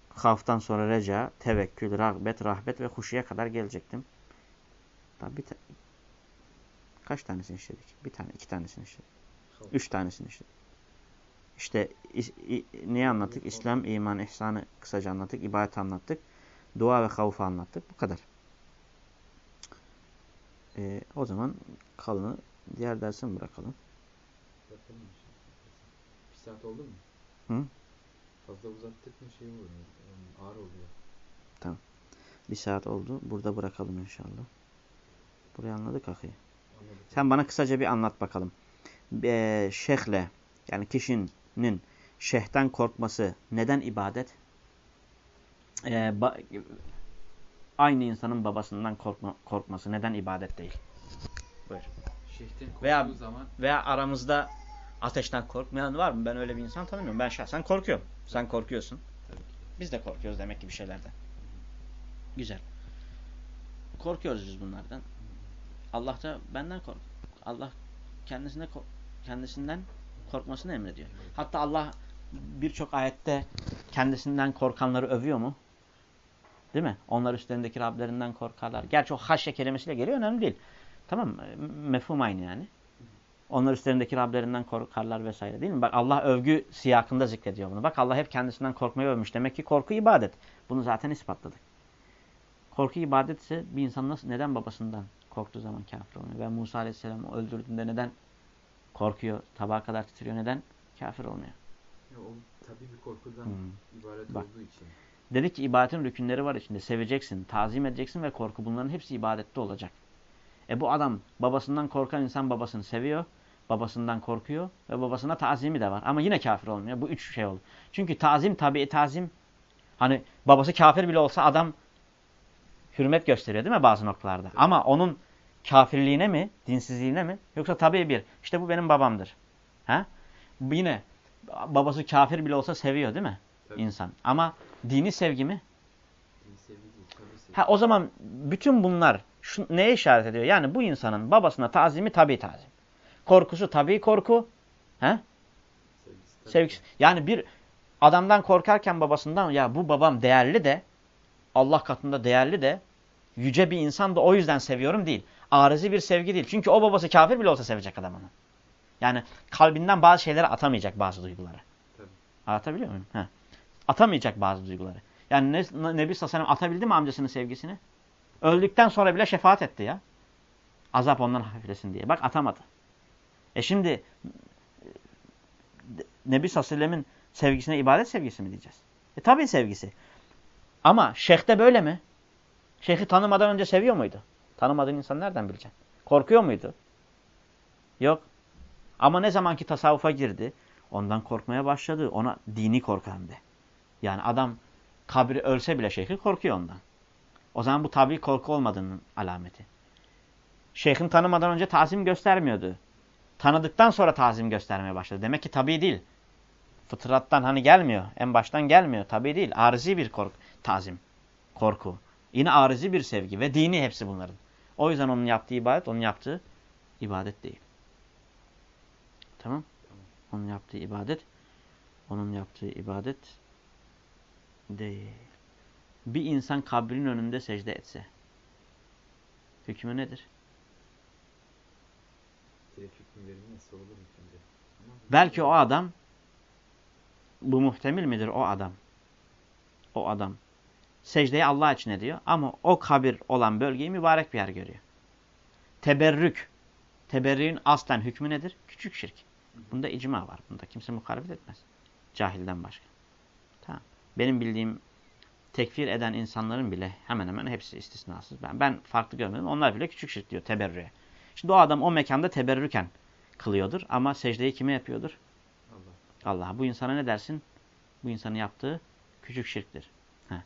Havftan sonra reca, tevekkül, rağbet, rahbet ve huşuya kadar gelecektim. Tabi bir Kaç tanesini işledik? Bir tane, iki tanesini işledik. Üç tanesini işledik. İşte neyi anlattık? İslam, iman, ihsanı kısaca anlattık. İbadet anlattık. Dua ve havfu anlattık. Bu kadar. Ee, o zaman kalını diğer derse mi bırakalım? Bırakalım. Bir saat oldu mu? Hı? Fazla uzattık mı şey oluyor. Ağır oluyor. Tamam. Bir saat oldu. Burada bırakalım inşallah. Burayı anladık. Anladık. Sen bana kısaca bir anlat bakalım. Ee, şeyhle yani kişinin şeyhten korkması neden ibadet? Ee, aynı insanın babasından korkma, korkması neden ibadet değil? Veya, zaman... veya aramızda ateşten korkmayan var mı? Ben öyle bir insan tanımıyorum. Ben şahsen korkuyorum. Sen korkuyorsun. Biz de korkuyoruz demek ki bir şeylerden. Güzel. Korkuyoruz biz bunlardan. Allah da benden kork. Allah kendisine kendisinden korkmasını emrediyor. Hatta Allah birçok ayette kendisinden korkanları övüyor mu? Değil mi? Onlar üstlerindeki Rablerinden korkarlar. Gerçi o haşye kelimesiyle geliyor önemli değil. Tamam mı? Mefhum aynı yani. Onlar üstlerindeki Rablerinden korkarlar vesaire değil mi? Bak Allah övgü siyakında zikrediyor bunu. Bak Allah hep kendisinden korkmayı övmüş. Demek ki korku ibadet. Bunu zaten ispatladık. Korku ibadetse bir insan nasıl, neden babasından korktuğu zaman kafir olmuyor? Ben Musa Aleyhisselam'ı öldürdüğünde neden korkuyor? Tabağa kadar titriyor. Neden? Kafir olmuyor. Ya, o tabii bir korkudan Hmm. ibaret Bak. olduğu için. Dedik ki ibadetin rükünleri var içinde. Seveceksin, tazim edeceksin ve korku. Bunların hepsi ibadette olacak. E bu adam babasından korkan insan babasını seviyor. Babasından korkuyor ve babasına tazimi de var. Ama yine kafir olmuyor. Bu üç şey oldu. Çünkü tazim tabii tazim. Hani babası kafir bile olsa adam hürmet gösteriyor değil mi bazı noktalarda? Ama onun kafirliğine mi, dinsizliğine mi? Yoksa tabii bir. İşte bu benim babamdır. Ha? Yine babası kafir bile olsa seviyor değil mi? Tabii. insan. Ama dini sevgi mi? Din sevgi sevgi. Ha o zaman bütün bunlar şu, neye işaret ediyor? Yani bu insanın babasına tazimi tabi tazim. Korkusu tabi korku. He? Sevgisi. Yani bir adamdan korkarken babasından ya bu babam değerli de Allah katında değerli de yüce bir insan da o yüzden seviyorum değil. Arızi bir sevgi değil. Çünkü o babası kafir bile olsa sevecek adam onu. Yani kalbinden bazı şeyleri atamayacak bazı duyguları. Tabii. Anlatabiliyor muyum? Heh. Atamayacak bazı duyguları. Yani ne, Nebi Sellem atabildi mi amcasının sevgisini? Öldükten sonra bile şefaat etti ya. Azap ondan hafiflesin diye. Bak atamadı. E şimdi Nebi Sallallahu sevgisine ibadet sevgisi mi diyeceğiz? E tabi sevgisi. Ama şeyhte böyle mi? Şeyhi tanımadan önce seviyor muydu? Tanımadığın insan nereden bileceksin? Korkuyor muydu? Yok. Ama ne zamanki tasavvufa girdi, ondan korkmaya başladı. Ona dini korku hem. Yani adam kabri ölse bile şeyhi korkuyor ondan. O zaman bu tabi korku olmadığının alameti. Şeyhin tanımadan önce tazim göstermiyordu. Tanıdıktan sonra tazim göstermeye başladı. Demek ki tabi değil. Fıtrattan hani gelmiyor. En baştan gelmiyor. Tabi değil. Arızi bir korku, tazim. Korku. Yine arızi bir sevgi ve dini hepsi bunların. O yüzden onun yaptığı ibadet, onun yaptığı ibadet değil. Tamam. Onun yaptığı ibadet, onun yaptığı ibadet değil. Bir insan kabrin önünde secde etse, hükmü nedir? Belki o adam, bu muhtemel midir o adam? O adam. Secdeyi Allah için ediyor ama o kabir olan bölgeyi mübarek bir yer görüyor. Teberrük. Teberrüğün aslen hükmü nedir? Küçük şirk. Bunda icma var. Bunda kimse mukarefet etmez. Cahilden başka. Tamam. Benim bildiğim tekfir eden insanların bile hemen hemen hepsi istisnasız. Ben, ben farklı görmedim. Onlar bile küçük şirk diyor teberrüye. Şimdi o adam o mekanda teberrüken kılıyordur ama secdeyi kime yapıyordur? Allah. Allah'a. Bu insana ne dersin? Bu insanın yaptığı küçük şirktir. Heh.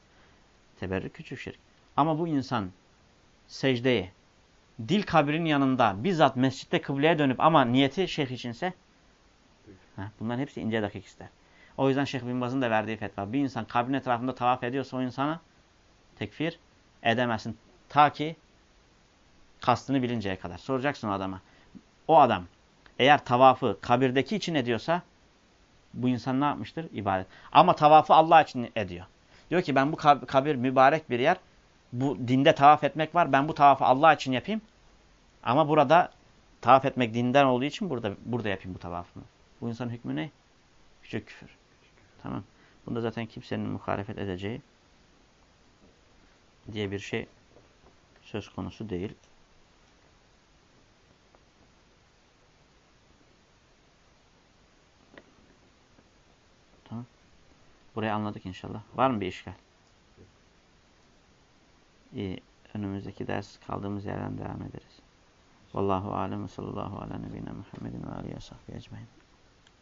Teberrük küçük şirk. Ama bu insan secdeyi dil kabrin yanında bizzat mescitte kıbleye dönüp ama niyeti şeyh içinse heh, bunların hepsi ince dakik ister. O yüzden Şeyh Bin Baz'ın da verdiği fetva. Bir insan kabrin etrafında tavaf ediyorsa o insana tekfir edemezsin. Ta ki kastını bilinceye kadar. Soracaksın o adama. O adam eğer tavafı kabirdeki için ediyorsa bu insan ne yapmıştır? İbadet. Ama tavafı Allah için ediyor. Diyor ki ben bu kab- kabir mübarek bir yer. Bu dinde tavaf etmek var. Ben bu tavafı Allah için yapayım. Ama burada tavaf etmek dinden olduğu için burada burada yapayım bu tavafımı. Bu insanın hükmü ne? Küçük küfür. Tamam. Bunda zaten kimsenin muhalefet edeceği diye bir şey söz konusu değil. Tamam. Burayı anladık inşallah. Var mı bir işgal? İyi. Önümüzdeki ders kaldığımız yerden devam ederiz. Vallahu alem ve sallallahu ala nebine Muhammedin ve aleyhi ve sahbihi ecmain.